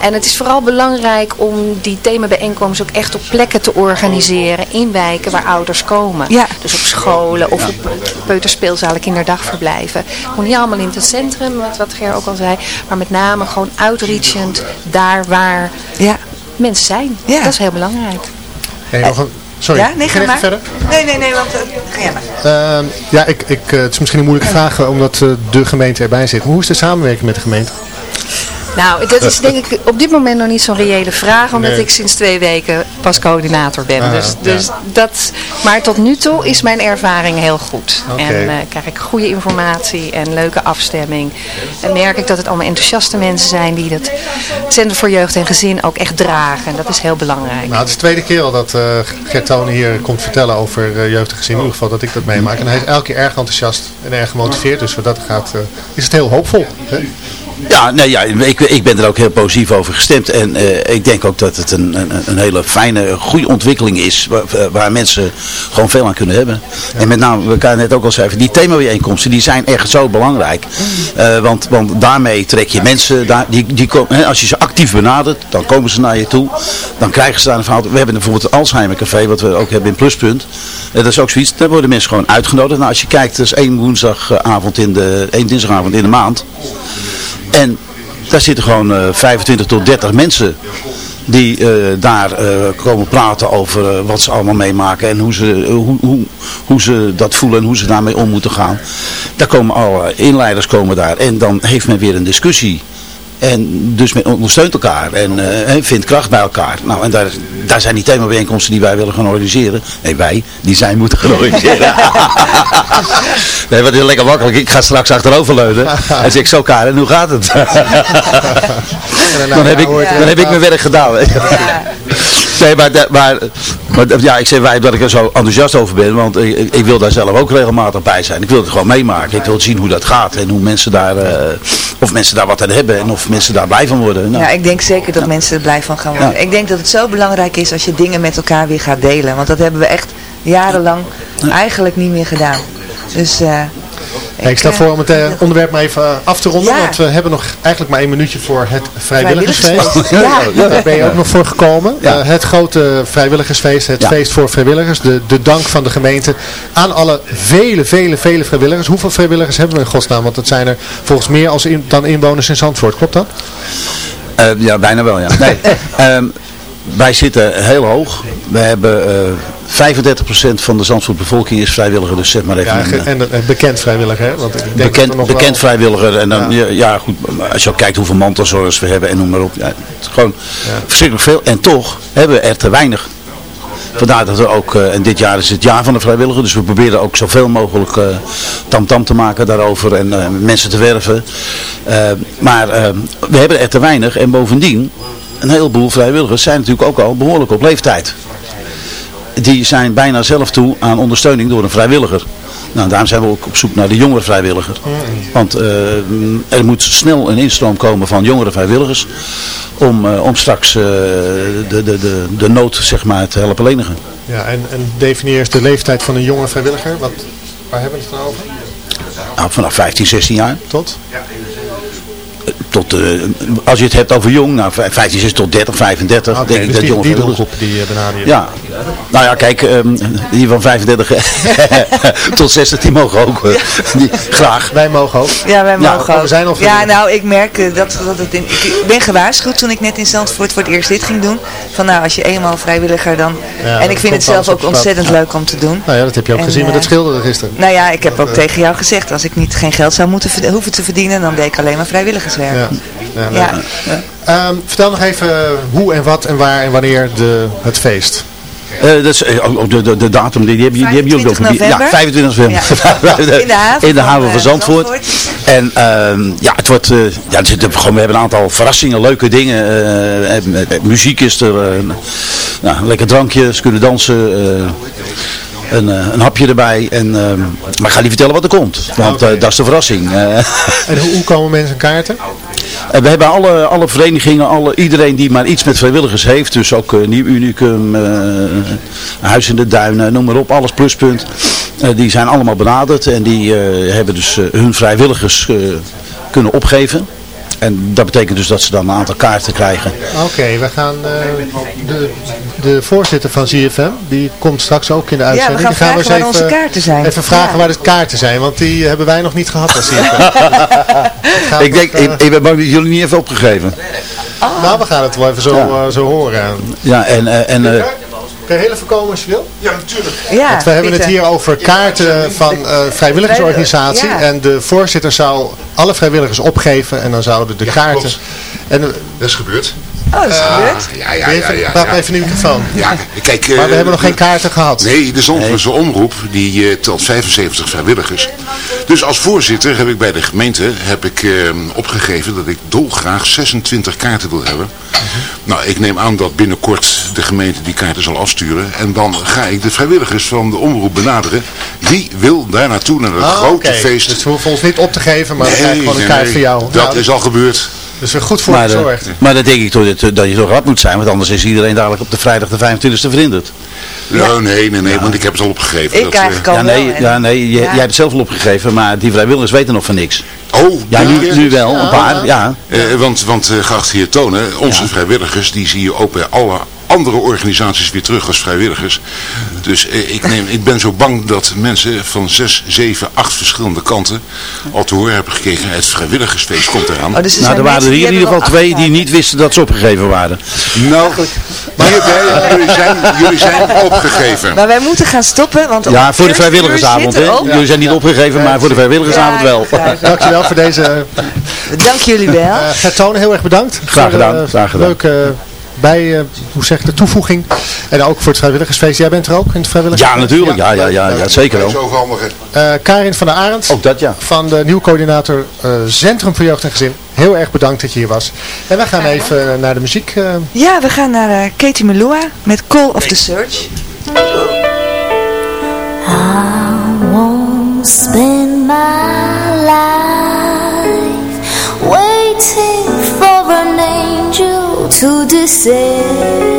En het is vooral belangrijk om die themabijeenkomsten ook echt op plekken te organiseren. In wijken waar ouders komen. Dus op scholen of op peuterspeelzalen, kinderdagverblijven. Gewoon niet allemaal in het centrum, wat, wat Ger ook al zei. Maar met name gewoon outreachend daar waar mensen zijn. Dat is heel belangrijk. Hey, nog een- sorry, Ja, nee, ga even maar. verder. Nee, nee, nee, want eh, ga jij maar. Ehm, ja, ik, ik, eh, het is misschien een moeilijke vraag eh, omdat eh, de gemeente erbij zit. Maar hoe is de samenwerking met de gemeente? Nou, dat is denk ik op dit moment nog niet zo'n reële vraag, omdat Nee. ik sinds twee weken pas coördinator ben. Ah, dus, ja. dus dat, maar tot nu toe is mijn ervaring heel goed. En eh, krijg ik goede informatie en leuke afstemming. En merk ik dat het allemaal enthousiaste mensen zijn die het Centrum voor Jeugd en Gezin ook echt dragen. En dat is heel belangrijk. Nou, het is de tweede keer al dat Gert Tonen hier komt vertellen over eh jeugd en gezin. In ieder geval dat ik dat meemaak. En hij is elke keer erg enthousiast en erg gemotiveerd. Dus wat dat gaat, is het heel hoopvol. hè? Ja, nee, ja ik, ik ben er ook heel positief over gestemd. En eh, ik denk ook dat het een, een, een hele fijne, goede ontwikkeling is. Waar, waar mensen gewoon veel aan kunnen hebben. En met name, we elkaar net ook al zeggen, die themabijeenkomsten die zijn echt zo belangrijk. Eh, want, want daarmee trek je mensen, daar, die, die, als je ze actief benadert, dan komen ze naar je toe. Dan krijgen ze daar een verhaal. We hebben bijvoorbeeld het Alzheimer Café, wat we ook hebben in Pluspunt. Eh, dat is ook zoiets, daar worden mensen gewoon uitgenodigd. Nou, als je kijkt, dat is één woensdagavond in de, één dinsdagavond in de maand. En daar zitten gewoon eh, 25 tot 30 mensen die eh, daar eh, komen praten over eh, wat ze allemaal meemaken en hoe ze, hoe, hoe, hoe ze dat voelen en hoe ze daarmee om moeten gaan. Daar komen alle inleiders komen daar en dan heeft men weer een discussie. En dus men ondersteunt elkaar en eh, vindt kracht bij elkaar. Nou, en daar, daar zijn die themabijeenkomsten die wij willen gaan organiseren. Nee, wij, die zij moeten gaan organiseren. [laughs] nee, wat is lekker makkelijk. Ik ga straks achteroverleunen. En zeg ik zo, Karen, hoe gaat het? [laughs] dan, heb ik, dan heb ik mijn werk gedaan. [laughs] Nee, maar, maar, maar ja, ik zeg wij dat ik er zo enthousiast over ben, want ik, ik- wil daar zelf ook regelmatig bij zijn. Ik wil het gewoon meemaken. Ik wil zien hoe dat gaat en hoe mensen daar, eh, of mensen daar wat aan hebben en of mensen daar blij van worden. Nou, Ja, ik denk zeker dat mensen er blij van gaan worden. Ja. Ik denk dat het zo belangrijk is als je dingen met elkaar weer gaat delen. Want dat hebben we echt jarenlang eigenlijk niet meer gedaan. Dus eh, Hey, ik stel voor om het eh, onderwerp maar even eh, af te ronden. Ja. Want we hebben nog eigenlijk maar één minuutje voor het vrijwilligersfeest. Ja. Daar ben je ook nog voor gekomen. Ja. Eh, het grote vrijwilligersfeest, het Ja. feest voor vrijwilligers. De, de dank van de gemeente aan alle vele, vele, vele vrijwilligers. Hoeveel vrijwilligers hebben we in godsnaam? Want dat zijn er volgens meer als in, dan inwoners in Zandvoort. Klopt dat? Ja, bijna wel, ja. Nee, [laughs] ehm, wij zitten heel hoog. We hebben eh 35% van de Zandvoort bevolking is vrijwilliger, dus zeg maar even Ja, eh, en een een bekend vrijwilliger. Hè? Want ik denk dat bekend, nog bekend wel... vrijwilliger. En dan, ja. Ja, goed, als je ook kijkt hoeveel mantelzorgers we hebben en noem maar op. Ja, het is gewoon verschrikkelijk veel. En toch hebben we er te weinig. Vandaar dat we ook, eh, en dit jaar is het jaar van de vrijwilliger, dus we proberen ook zoveel mogelijk eh, tamtam te maken daarover en eh, mensen te werven. Eh, maar eh, we hebben er te weinig en bovendien, een heleboel vrijwilligers zijn natuurlijk ook al behoorlijk op leeftijd. Die zijn bijna zelf toe aan ondersteuning door een vrijwilliger. Nou, daarom zijn we ook op zoek naar de jongere vrijwilliger. Want eh, er moet snel een instroom komen van jongere vrijwilligers om, eh, om straks eh, de, de, de, de nood zeg maar, te helpen lenigen. Ja, en, en definieer eens de leeftijd van een jonge vrijwilliger. Wat, waar hebben we het dan over? Nou, vanaf 15, 16 jaar. Tot? Tot, eh, als je het hebt over jong, nou, 15, 16 tot 30, 35. Oké, denk ik dus dat die, jonge die doelgroep die eh. Ja, Nou ja, kijk, um, die van 35 [laughs] tot 60, die mogen ook. Uh, die, graag. Wij mogen ook. Ja, wij mogen ja, ook. We zijn al ja, nou, ik merk uh, dat, dat het in, ik ben gewaarschuwd toen ik net in Zandvoort voor het eerst dit ging doen. Van nou, als je eenmaal vrijwilliger dan... Ja, en ik vind het zelf ook ontzettend leuk om te doen. Nou ja, dat heb je ook en, gezien met het schilderen gisteren. Nou ja, ik heb ook tegen jou gezegd, als ik niet geen geld zou moeten hoeven te verdienen, dan deed ik alleen maar vrijwilligerswerk. Ja. Ja, ja. Um, vertel nog even hoe en wat en waar en wanneer de, het feest. Uh, dat is, uh, de, de, de datum, die, die, die, hebben jullie ook. Ja, 25 november. Ja. [laughs] in de haven, in de haven van Zandvoort. Zandvoort. En uh, ja, het wordt, ja, we hebben een aantal verrassingen, leuke dingen. muziek is er, nou, lekker drankje, ze kunnen dansen. Een, een, hapje erbij. En, maar ik ga niet vertellen wat er komt. Want okay. dat is de verrassing. [laughs] en hoe, komen mensen kaarten? We hebben alle, alle verenigingen, alle, iedereen die maar iets met vrijwilligers heeft. Dus ook uh, Nieuw Unicum, uh, Huis in de Duinen, noem maar op, alles pluspunt. die zijn allemaal benaderd en die hebben dus hun vrijwilligers kunnen opgeven. En dat betekent dus dat ze dan een aantal kaarten krijgen. Oké, okay, we gaan uh, de, de voorzitter van ZFM, die komt straks ook in de uitzending. Ja, we gaan die gaan we eens even, kaarten zijn. Even vragen ja. waar de kaarten zijn, want die hebben wij nog niet gehad als ZFM. [laughs] ik denk, uh, ik, ik, ben bang dat jullie niet even opgegeven. Oh. Nou, we gaan het wel even zo, ja. uh, zo horen. Ja, en... en Kan je heel even komen als je wil? Ja, natuurlijk. Ja, Want we hebben het hier over kaarten van uh, vrijwilligersorganisatie. Ja. En de voorzitter zou alle vrijwilligers opgeven en dan zouden de ja, kaarten... En, dat is gebeurd. Oh, dat is uh, gebeurd? Ja, ja, ja. ja, ja. even in de microfoon. Ja, kijk, maar we uh, hebben nog geen kaarten gehad. Nee, de Zandvoortse nee. Omroep die uh, telt 75 vrijwilligers. Dus als voorzitter heb ik bij de gemeente heb ik, uh, opgegeven dat ik dolgraag 26 kaarten wil hebben. Uh -huh. Nou, ik neem aan dat binnenkort de gemeente die kaarten zal afsturen. En dan ga ik de vrijwilligers van de omroep benaderen. Wie wil daar naartoe, naar het ah, grote okay. feest. Dus we hoeven ons niet op te geven, maar nee, we krijgen gewoon een kaart nee, voor jou. Dat nou, is al gebeurd. Dus er goed voor maar, gezorgd. Uh, maar dat denk ik toch dat, dat je toch rad moet zijn, want anders is iedereen dadelijk op de vrijdag de 25e verhinderd. Ja. Nee, nee, nee, ja. want ik heb het al opgegeven. Ik dat, eigenlijk ja, al nee, wel, ja, nee, je, ja. jij hebt het zelf al opgegeven, maar die vrijwilligers weten nog van niks. Oh, ja, nu, nu wel, een paar, ja. Uh, want, want uh, geacht heer Tonen, onze vrijwilligers, die zie je ook bij alle andere organisaties weer terug als vrijwilligers. Dus eh, ik, neem, ik ben zo bang dat mensen van zes, zeven, acht verschillende kanten al te horen hebben gekregen. Het vrijwilligersfeest komt eraan. Oh, dus er nou, er waren er hier in ieder geval twee die niet wisten dat ze opgegeven waren. Nou, maar jullie, zijn, jullie zijn opgegeven. Maar wij moeten gaan stoppen. Want ja, voor de vrijwilligersavond. Hè? Ja. Jullie zijn niet opgegeven, maar voor de vrijwilligersavond ja, wel. [laughs] Dankjewel voor deze... Dank jullie wel. Uh, Gertone, heel erg bedankt. Graag gedaan. De, graag gedaan. Leuke bij, uh, hoe zeg ik, de toevoeging. En ook voor het vrijwilligersfeest. Jij bent er ook in het vrijwilligersfeest? Ja, natuurlijk. Ja, ja, ja, ja, ja zeker wel. Uh, Karin van der Arend. Ook dat, ja. Van de nieuwe coördinator uh, Centrum voor Jeugd en Gezin. Heel erg bedankt dat je hier was. En wij gaan even naar de muziek. Ja, we gaan naar Katie Melua met Call of the Search. I won't spend my life descend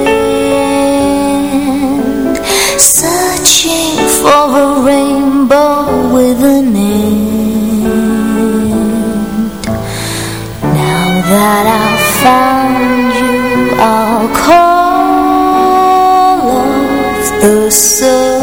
Searching for a rainbow with an end. Now that I've found you I'll call off the search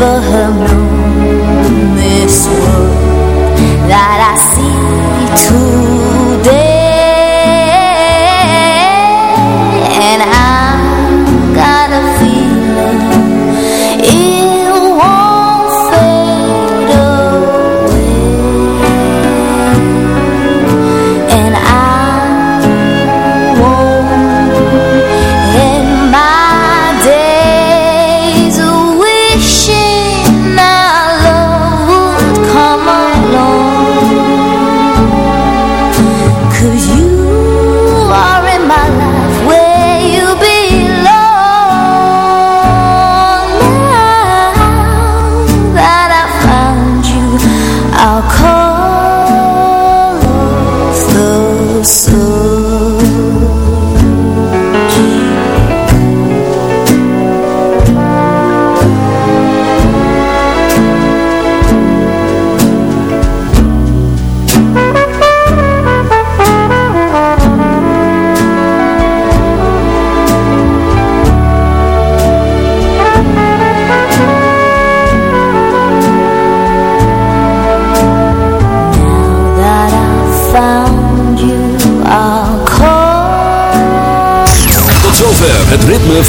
Abraham